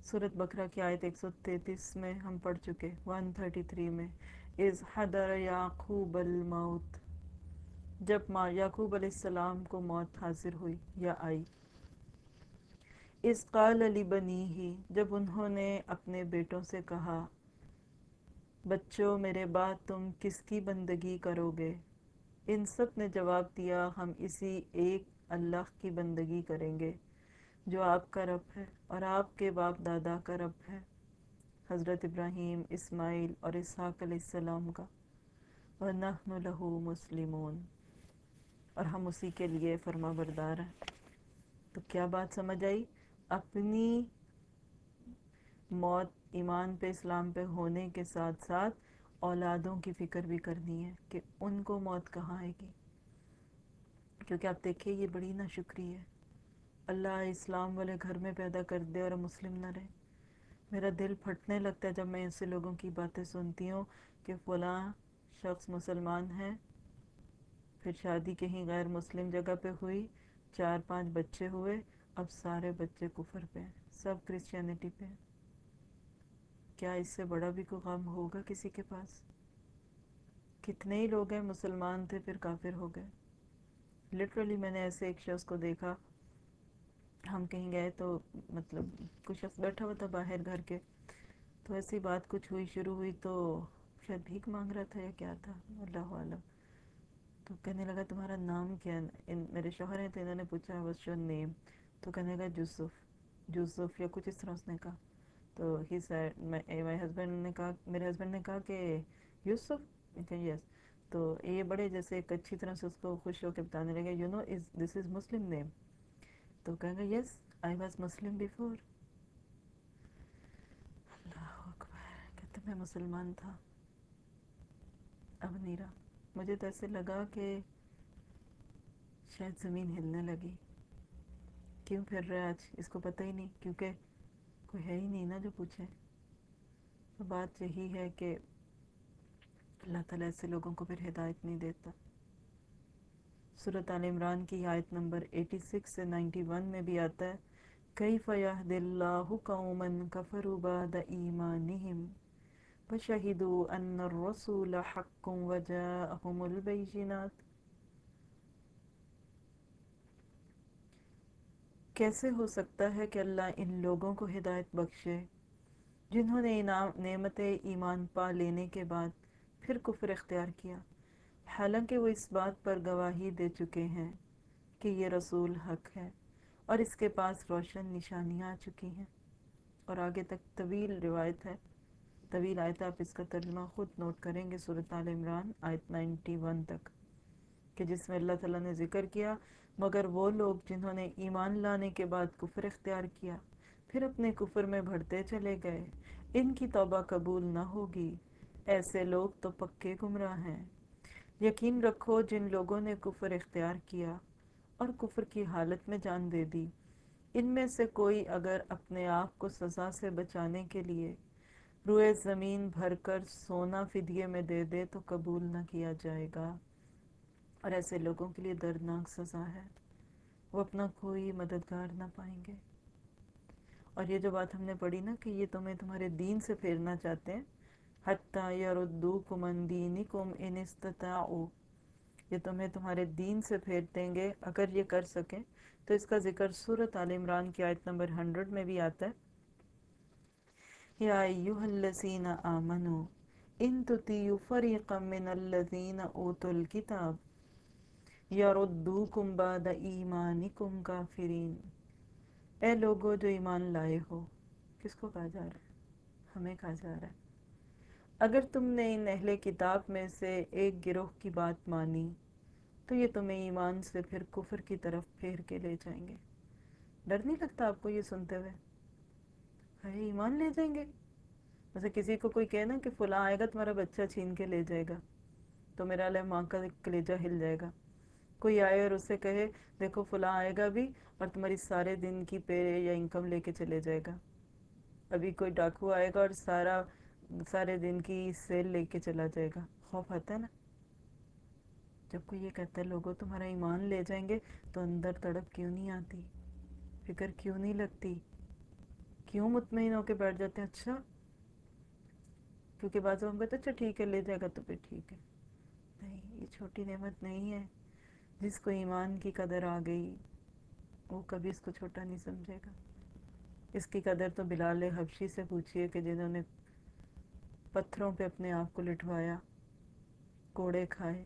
S1: سورت بکرا کی آیت 133 میں ہم پڑھ چکے 133 میں از حدر یعقوب الموت۔ جب ماں یعقوب علیہ السلام کو موت حاضر ہوئی یا آئی۔ اس قال علی بنی ہی جب انہوں نے اپنے بیٹوں سے کہا، بچوں، میرے بعد تم کس کی بندگی کرو گے؟ ان سب نے جواب دیا، ہم اسی ایک اللہ کی بندگی کریں گے، جو آپ کا رب ہے اور آپ کے باپ دادا کا رب ہے۔ حضرت ابراہیم، اسماعیل اور اسحاق علیہ السلام کا۔ وَنَحْنُ لَهُ مُسْلِمُونَ۔ اور ہم اسی کے لیے فرما بردار ہیں۔ تو کیا بات سمجھ آئی؟ اپنی موت ایمان پہ، اسلام پہ ہونے کے ساتھ ساتھ اولادوں کی فکر بھی کرنی ہے کہ ان کو موت کہاں آئے گی۔ کیونکہ آپ دیکھیں یہ بڑی نہ شکری ہے۔ اللہ اسلام والے گھر میں پیدا کر دے اور مسلم نہ رہے میرا دل پھٹنے لگتا ہے جب میں ایسے لوگوں کی باتیں سنتی ہوں کہ فلاں شخص مسلمان ہے، پھر شادی کہیں غیر مسلم جگہ پہ ہوئی، چار پانچ بچے ہوئے اب سارے بچے کفر پہ ہیں، سب کرسچینٹی پہ ہیں۔ کیا اس سے بڑا بھی کوئی غم ہوگا کسی کے پاس؟ کتنے ہی لوگ ہیں مسلمان تھے پھر کافر ہو گئے۔ لٹرلی میں نے ایسے ایک شخص کو دیکھا، ہم کہیں گئے تو مطلب کچھ شخص بیٹھا ہوا تھا باہر گھر کے، تو ایسی بات کچھ ہوئی، شروع ہوئی تو شاید بھیک مانگ رہا تھا یا کیا تھا؟ اللہ عالم۔ تو کہنے لگا تمہارا نام کیا ان میرے شوہر ہیں تو انہوں نے پوچھا وس یور نیم تو کہنے لگا یوسف یوسف یا کچھ اس طرح اس نے کہا تو ہی سیڈ مائی ہسبینڈ نے کہا میرے ہسبینڈ نے کہا کہ یوسف یس تو یہ بڑے جیسے ایک اچھی طرح سے اس کو خوش ہو کے بتانے لگے یو نو از دس از مسلم نیم تو کہے گا یس آئی واز مسلم بیفور اللہ اکبر کہتے میں مسلمان تھا اب نہیں رہا مجھے تو ایسے لگا کہ شاید زمین ہلنے لگی کیوں پھر رہا آج اس کو پتہ ہی نہیں کیونکہ کوئی ہے ہی نہیں نا جو پوچھے تو بات یہی ہے کہ اللہ تعالیٰ ایسے لوگوں کو پھر ہدایت نہیں دیتا صورت عال عمران کی آیت نمبر 86 سے 91 میں بھی آتا ہے کیف یہد اللہ قوما کفروا بعد ایمانہم فشہدوا ان الرسول حق وجاءہم البیجنات کیسے ہو سکتا ہے کہ اللہ ان لوگوں کو ہدایت بخشے جنہوں نے نعمت ایمان پا لینے کے بعد پھر کفر اختیار کیا؟ حالانکہ وہ اس بات پر گواہی دے چکے ہیں کہ یہ رسول حق ہے اور اس کے پاس روشن نشانیاں آ چکی ہیں۔ اور آگے تک طویل روایت ہے۔ طویل آیت آپ اس کا ترجمہ خود نوٹ کریں گے صورت عال عمران آیت 91 تک کہ جس میں اللہ تعالیٰ نے ذکر کیا مگر وہ لوگ جنہوں نے ایمان لانے کے بعد کفر اختیار کیا، پھر اپنے کفر میں بڑھتے چلے گئے۔ ان کی توبہ قبول نہ ہوگی۔ ایسے لوگ تو پکے گمراہ ہیں۔ یقین رکھو جن لوگوں نے کفر اختیار کیا اور کفر کی حالت میں جان دے دی، ان میں سے کوئی اگر اپنے آپ کو سزا سے بچانے کے لیے روئے زمین بھر کر سونا فدیے میں دے دے تو قبول نہ کیا جائے گا۔ اور ایسے لوگوں کے لیے دردناک سزا ہے۔ وہ اپنا کوئی مددگار نہ پائیں گے۔ اور یہ جو بات ہم نے پڑھی نا کہ یہ تمہیں تمہارے دین سے پھیرنا چاہتے ہیں، حتیٰ یردوکم ان دینکم ان استطاعو۔ یہ تمہیں تمہارے دین سے پھیر دیں گے۔ اگر یہ کر سکیں تو اس کا ذکر سورت آل عمران کی آیت نمبر ہنڈرڈ میں بھی آتا ہے۔ یا ایوہ الذین آمنو ان تطیعوا فریقا من الذین اوتوا الکتاب۔ یردوکم بعد ایمانکم کافرین۔ اے لوگو جو ایمان لائے ہو، کس کو کہا جا رہا ہے؟ ہمیں کہا جا رہا ہے۔ اگر تم نے ان اہل کتاب میں سے ایک گروہ کی بات مانی، تو یہ تمہیں ایمان سے پھر کفر کی طرف پھیر کے لے جائیں گے۔ ڈر نہیں لگتا آپ کو یہ سنتے ہوئے؟ ہے ایمان لے جائیں گے؟ ویسے کسی کو کوئی کہنا کہ فلاں آئے گا، تمہارا بچہ چھین کے لے جائے گا، تو میرا علیہ ماں کا کلیجہ ہل جائے گا۔ کوئی آئے اور اسے کہے، دیکھو فلاں آئے گا بھی اور تمہاری سارے دن کی پے یا انکم لے کے چلے جائے گا۔ ابھی کوئی ڈاکو آئے گا اور سارا، سارے دن کی سیل لے کے چلا جائے گا۔ خوف آتا ہے نا؟ جب کوئی یہ کہتا ہے، لوگوں، تمہارا ایمان لے جائیں گے تو اندر تڑپ کیوں نہیں آتی؟ فکر کیوں نہیں لگتی؟ کیوں مطمئن ہو کے بیٹھ جاتے ہیں؟ اچھا کیونکہ بعض ہم کہتے اچھا ٹھیک ہے، لے جائے گا تو پھر ٹھیک ہے۔ نہیں، یہ چھوٹی نعمت نہیں ہے۔ جس کو ایمان کی قدر آ گئی، وہ کبھی اس کو چھوٹا نہیں سمجھے گا۔ اس کی قدر تو بلال حبشی سے پوچھئے کہ جنہوں نے پتھروں پہ اپنے آپ کو لٹوایا کوڑے کھائے،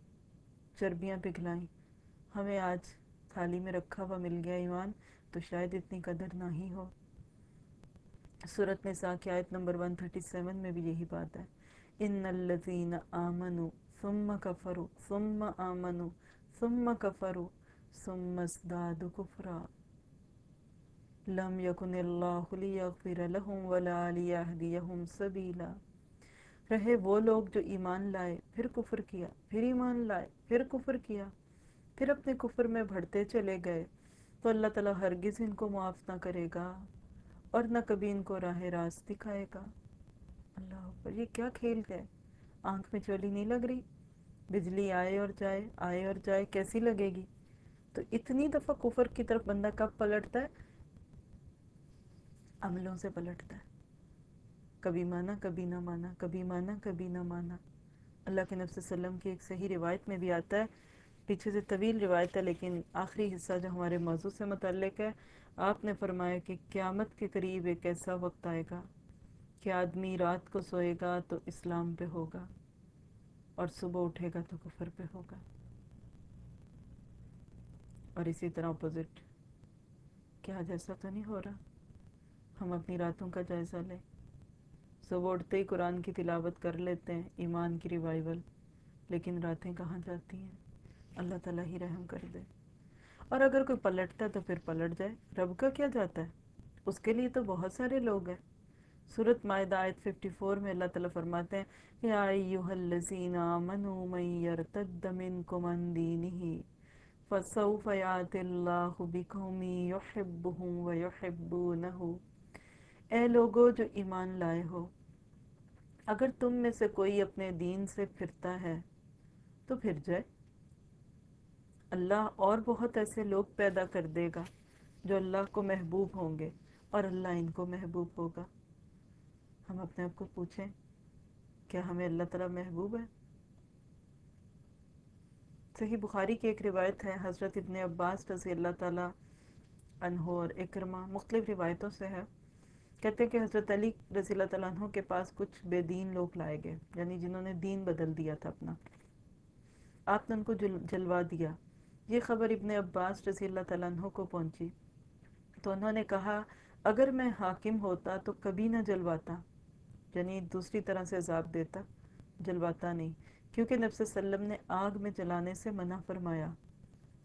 S1: چربیاں پگھلائیں، ہمیں آج تھالی میں رکھا ہوا مل گیا ایمان، تو شاید اتنی قدر نہ ہی ہو۔ صورت نساء کی آیت نمبر 137 میں بھی یہی بات ہے۔ ان الذین آمنوا ثم کفروا ثم آمنوا ثم کفروا ثم ازدادوا کفرا لم یکن اللہ لیغفر لهم ولا لیہدیہم سبیلا رہے وہ لوگ جو ایمان لائے، پھر کفر کیا، پھر ایمان لائے، پھر کفر کیا، پھر اپنے کفر میں بڑھتے چلے گئے۔ تو اللہ تعالیٰ ہرگز ان کو معاف نہ کرے گا اور نہ کبھی ان کو راہ راست دکھائے گا۔ اللہ پر یہ کیا کھیل ہے؟ آنکھ میں چولی نہیں لگ رہی؟ بجلی آئے اور جائے، آئے اور جائے، کیسی لگے گی؟ تو اتنی دفعہ کفر کی طرف بندہ کب پلٹتا ہے؟ عملوں سے پلٹتا ہے۔ کبھی مانا، کبھی نہ مانا، کبھی مانا، کبھی نہ مانا۔ اللہ کے نفس وسلم کی ایک صحیح روایت میں بھی آتا ہے۔ پیچھے سے طویل روایت ہے، لیکن آخری حصہ جو ہمارے موضوع سے متعلق ہے، آپ نے فرمایا کہ قیامت کے قریب ایک ایسا وقت آئے گا کہ آدمی رات کو سوئے گا تو اسلام پہ ہوگا۔ اور صبح اٹھے گا تو کفر پہ ہوگا۔ اور اسی طرح اپوزٹ کیا جیسا تو نہیں ہو رہا؟ ہم اپنی راتوں کا جائزہ لیں۔ صبح اٹھتے ہی قرآن کی تلاوت کر لیتے ہیں، ایمان کی ریوائیول لیکن راتیں کہاں جاتی ہیں؟ اللہ تعالیٰ ہی رحم کر دے۔ اور اگر کوئی پلٹتا ہے تو پھر پلٹ جائے۔ رب کا کیا جاتا ہے؟ اس کے لیے تو بہت سارے لوگ ہیں۔ صورت معدہ آیت 54 میں اللہ تعالیٰ فرماتے ہیں یا ایوہ الذین آمنوا من یرتد منکم عن دینہ فسوف یات اللہ بقوم یحبہم ویحبونہ۔ اے لوگو جو ایمان لائے ہو، اگر تم میں سے کوئی اپنے دین سے پھرتا ہے تو پھر جائے۔ اللہ اور بہت ایسے لوگ پیدا کر دے گا جو اللہ کو محبوب ہوں گے اور اللہ ان کو محبوب ہوگا۔ ہم اپنے آپ کو پوچھیں، کیا ہمیں اللہ تعالیٰ محبوب ہے؟ صحیح بخاری کی ایک روایت ہے، حضرت ابن عباس رضی اللہ تعالیٰ عنہ اور اکرمہ مختلف روایتوں سے ہے۔ کہتے ہیں کہ حضرت علی رضی اللہ تعالیٰ عنہ کے پاس کچھ بے دین لوگ لائے گئے یعنی جنہوں نے دین بدل دیا تھا اپنا۔ آپ نے ان کو جلوا دیا۔ یہ خبر ابن عباس رضی اللہ تعالیٰ عنہ کو پہنچی۔ تو انہوں نے کہا، اگر میں حاکم ہوتا تو کبھی نہ جلواتا۔ یعنی دوسری طرح سے عذاب دیتا، جلواتا نہیں۔ کیونکہ نبی صلی اللہ علیہ وسلم نے آگ میں جلانے سے منع فرمایا۔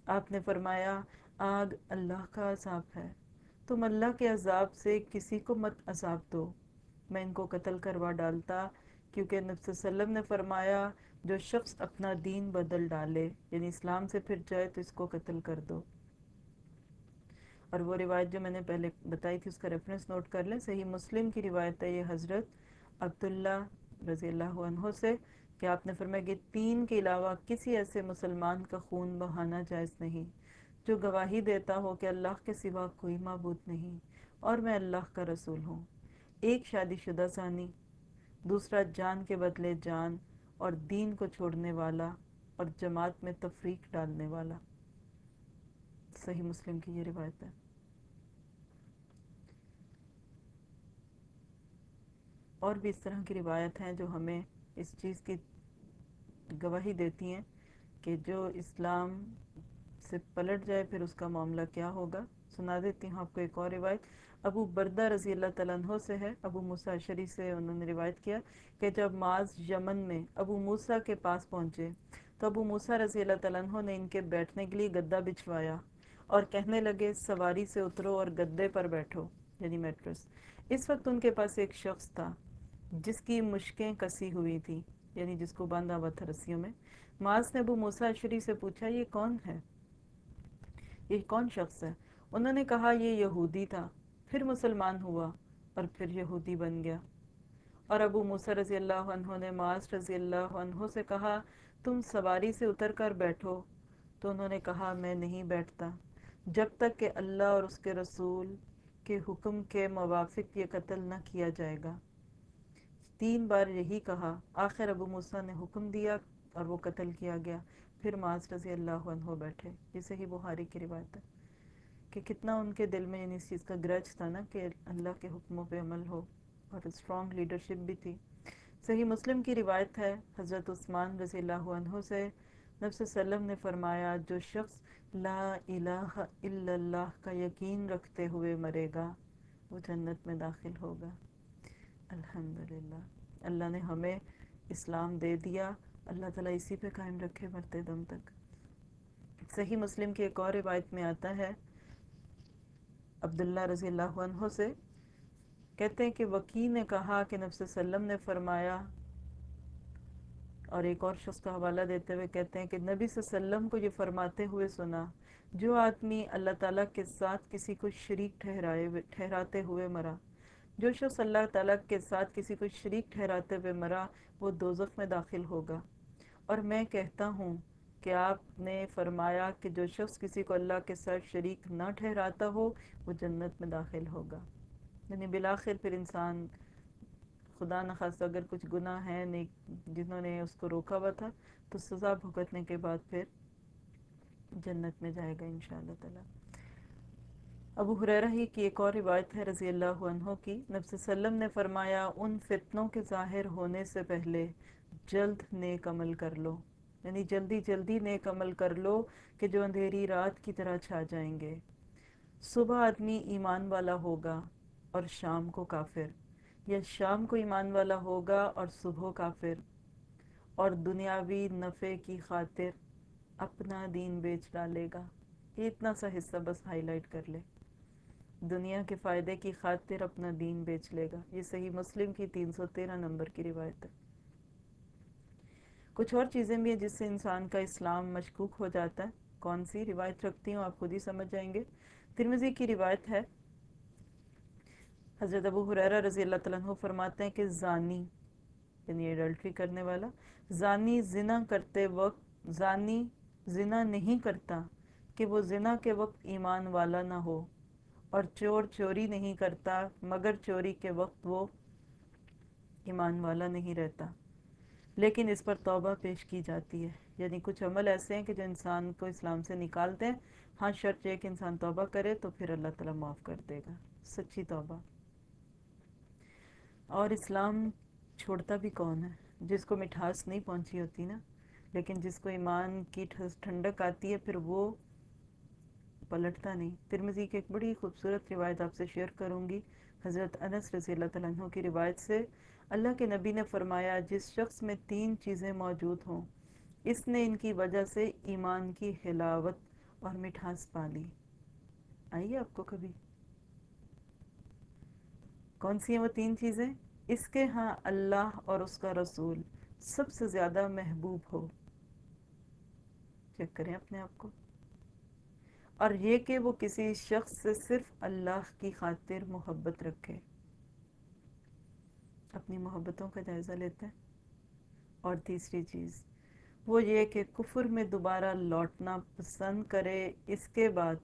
S1: آپ نے فرمایا، آگ اللہ کا عذاب ہے۔ تم اللہ کے عذاب سے کسی کو مت عذاب دو۔ میں ان کو قتل کروا ڈالتا، کیونکہ نبی صلی اللہ علیہ وسلم نے فرمایا، جو شخص اپنا دین بدل ڈالے یعنی اسلام سے پھر جائے تو اس کو قتل کر دو۔ اور وہ روایت جو میں نے پہلے بتائی تھی، اس کا ریفرنس نوٹ کر لیں۔ صحیح مسلم کی روایت ہے یہ حضرت عبداللہ رضی اللہ عنہ سے کہ آپ نے فرمایا کہ تین کے علاوہ کسی ایسے مسلمان کا خون بہانا جائز نہیں، جو گواہی دیتا ہو کہ اللہ کے سوا کوئی معبود نہیں اور میں اللہ کا رسول ہوں۔ ایک شادی شدہ ثانی، دوسرا جان کے بدلے جان اور دین کو چھوڑنے والا اور جماعت میں تفریق ڈالنے والا۔ صحیح مسلم کی یہ روایت ہے۔ اور بھی اس طرح کی روایت ہیں جو ہمیں اس چیز کی گواہی دیتی ہیں کہ جو اسلام سے پلٹ جائے پھر اس کا معاملہ کیا ہوگا؟ سنا دیتی ہوں آپ کو ایک اور روایت۔ ابو بردہ رضی اللہ تعالیٰ عنہ سے ہے، ابو موسیٰ شری سے انہوں نے روایت کیا کہ جب معاذ یمن میں ابو موسیٰ کے پاس پہنچے تو ابو موسیٰ رضی اللہ تعالیٰ عنہ نے ان کے بیٹھنے کے لیے گدہ بچھوایا اور کہنے لگے، سواری سے اترو اور گدے پر بیٹھو یعنی میٹرس۔ اس وقت ان کے پاس ایک شخص تھا۔ جس کی مشکیں کسی ہوئی تھی یعنی جس کو باندھا ہوا تھا رسیوں میں۔ معاذ نے ابو موسیٰ شری سے پوچھا، یہ کون ہے؟ یہ کون شخص ہے؟ انہوں نے کہا، یہ یہودی تھا۔ پھر مسلمان ہوا، اور پھر یہودی بن گیا۔ اور ابو موسیٰ رضی اللہ عنہ نے معاذ رضی اللہ عنہ سے کہا، تم سواری سے اتر کر بیٹھو۔ تو انہوں نے کہا، میں نہیں بیٹھتا۔ جب تک کہ اللہ اور اس کے رسول کے حکم کے موافق یہ قتل نہ کیا جائے گا۔ تین بار یہی کہا۔ آخر ابو موسیٰ نے حکم دیا اور وہ قتل کیا گیا۔ پھر معاذ رضی اللہ عنہ بیٹھے۔ جسے ہی بخاری کی روایت ہے کہ کتنا ان کے دل میں یعنی اس چیز کا گرج تھا نا کہ اللہ کے حکموں پہ عمل ہو اور اسٹرانگ لیڈرشپ بھی تھی۔ صحیح مسلم کی روایت ہے، حضرت عثمان رضی اللہ عنہ سے نبی صلی وسلم نے فرمایا، جو شخص لا الہ الا اللہ کا یقین رکھتے ہوئے مرے گا، وہ جنت میں داخل ہوگا۔ الحمدللہ۔ اللہ نے ہمیں اسلام دے دیا۔ اللہ تعالیٰ اسی پہ قائم رکھے مرتے دم تک۔ صحیح مسلم کی ایک اور روایت میں آتا ہے۔ عبداللہ رضی اللہ عنہ سے کہتے ہیں کہ وکیل نے کہا کہ نبی وسلم نے فرمایا، اور ایک اور شخص کا حوالہ دیتے ہوئے کہتے ہیں کہ نبی صلی اللہ علیہ وسلم کو یہ فرماتے ہوئے سنا، جو آدمی اللہ تعالیٰ کے ساتھ کسی کو شریک ٹھہرائے ٹھہراتے ہوئے مرا۔ جو شخص اللہ تعالیٰ کے ساتھ کسی کو شریک ٹھہراتے ہوئے مرا، وہ دوزخ میں داخل ہوگا۔ اور میں کہتا ہوں کہ آپ نے فرمایا کہ جو شخص کسی کو اللہ کے ساتھ شریک نہ ٹھہراتا ہو، وہ جنت میں داخل ہوگا۔ یعنی بلاخر پھر انسان، خدا نخواستہ اگر کچھ گناہ ہیں جنہوں نے اس کو روکا ہوا تھا، تو سزا بھگتنے کے بعد پھر جنت میں جائے گا انشاءاللہ تعالی۔ ابو حریرہ ہی کی ایک اور روایت ہے رضی اللہ عنہ کی۔ نبی صلی اللہ علیہ وسلم نے فرمایا، ان فتنوں کے ظاہر ہونے سے پہلے جلد نیک عمل کر لو۔ یعنی جلدی جلدی نیک عمل کر لو کہ جو اندھیری رات کی طرح چھا جائیں گے۔ صبح آدمی ایمان والا ہوگا اور شام کو کافر۔ یا شام کو ایمان والا ہوگا اور صبح کافر۔ اور دنیاوی نفع کی خاطر اپنا دین بیچ ڈالے گا۔ یہ اتنا سا حصہ بس ہائی لائٹ کر لے۔ دنیا کے فائدے کی خاطر اپنا دین بیچ لے گا۔ یہ صحیح مسلم کی تین سو تیرہ نمبر کی روایت ہے۔ کچھ اور چیزیں بھی ہیں جس سے انسان کا اسلام مشکوک ہو جاتا ہے۔ کون سی روایت رکھتی ہوں آپ خود ہی سمجھ جائیں گے۔ ترمزی کی روایت ہے۔ حضرت ابو حریرہ رضی اللہ تعالیٰ عنہ فرماتے ہیں کہ زانی یعنی ایڈلٹری کرنے والا، زانی زنا کرتے وقت، زانی زنا نہیں کرتا کہ وہ زنا کے وقت ایمان والا نہ ہو۔ اور چور چوری نہیں کرتا، مگر چوری کے وقت وہ ایمان والا نہیں رہتا۔ لیکن اس پر توبہ پیش کی جاتی ہے۔ یعنی کچھ عمل ایسے ہیں کہ جو انسان کو اسلام سے نکالتے ہیں۔ ہاں شرط یہ کہ انسان توبہ کرے تو پھر اللہ تعالیٰ معاف کر دے گا۔ سچی توبہ۔ اور اسلام چھوڑتا بھی کون ہے؟ جس کو مٹھاس نہیں پہنچی ہوتی نا، لیکن جس کو ایمان کی ٹھنڈک آتی ہے، پھر وہ پلٹتا نہیں۔ ترمزی کی ایک بڑی خوبصورت روایت آپ سے شیئر کروں گی۔ حضرت انس رضی اللہ تعالیٰ عنہ کی روایت سے اللہ کے نبی نے فرمایا، جس شخص میں تین چیزیں موجود ہوں، اس نے ان کی وجہ سے ایمان کی حلاوت اور مٹھاس پا لی۔ آئیے آپ کو کبھی۔ کون سی ہیں وہ تین چیزیں؟ اس کے ہاں اللہ اور اس کا رسول سب سے زیادہ محبوب ہو۔ چیک کریں اپنے آپ کو۔ اور یہ کہ وہ کسی شخص سے صرف اللہ کی خاطر محبت رکھے۔ اپنی محبتوں کا جائزہ لیتے ہیں۔ اور تیسری چیز، وہ یہ کہ کفر میں دوبارہ لوٹنا پسند کرے اس کے بعد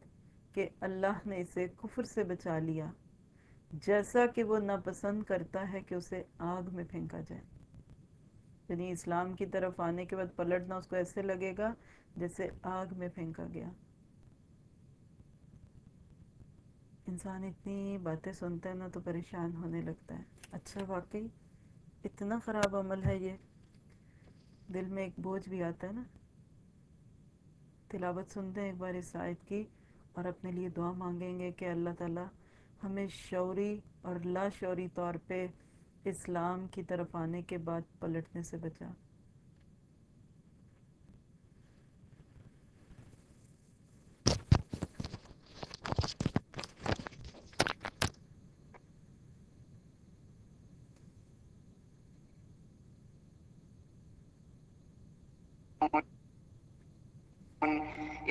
S1: کہ اللہ نے اسے کفر سے بچا لیا، جیسا کہ وہ ناپسند کرتا ہے کہ اسے آگ میں پھینکا جائے۔ یعنی اسلام کی طرف آنے کے بعد پلٹنا اس کو ایسے لگے گا جیسے آگ میں پھینکا گیا۔ انسان اتنی باتیں سنتا ہے نا تو پریشان ہونے لگتا ہے۔ اچھا واقعی، اتنا خراب عمل ہے یہ۔ دل میں ایک بوجھ بھی آتا ہے نا۔ تلاوت سنتے ہیں ایک بار اس آیت کی اور اپنے لیے دعا مانگیں گے کہ اللہ تعالیٰ ہمیں شعوری اور لا شعوری طور پہ اسلام کی طرف آنے کے بعد پلٹنے سے بچا۔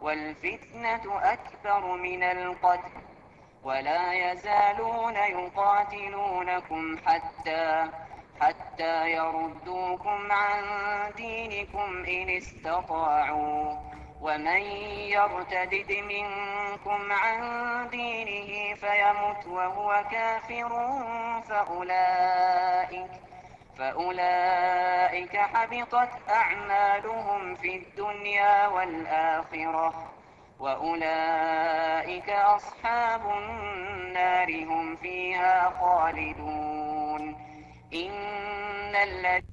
S2: والفتنة أكبر من القتل ولا يزالون يقاتلونكم حتى حتى يردوكم عن دينكم إن استطاعوا. ومن يرتدد منكم عن دينه فيمت وهو كافر فأولئك فأولئك حبطت أعمالهم في الدنيا والآخرة وأولئك أصحاب النار هم فيها خالدون إن الذين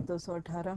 S1: 218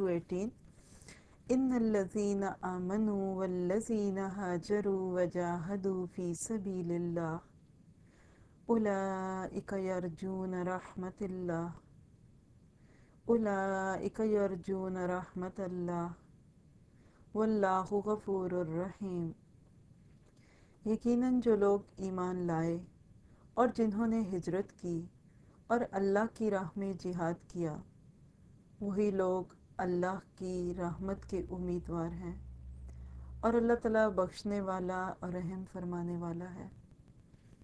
S1: 218 ان الذين آمنوا والذين هاجروا وجاهدوا في سبيل الله أولئك يرجون رحمة الله أولئك يرجون رحمة الله والله غفور الرحیم یقیناً جو لوگ ایمان لائے اور جنہوں نے ہجرت کی اور اللہ کی راہ میں جہاد کیا، وہی لوگ اللہ کی رحمت کے امیدوار ہیں اور اللہ تعالیٰ بخشنے والا اور رحم فرمانے والا ہے۔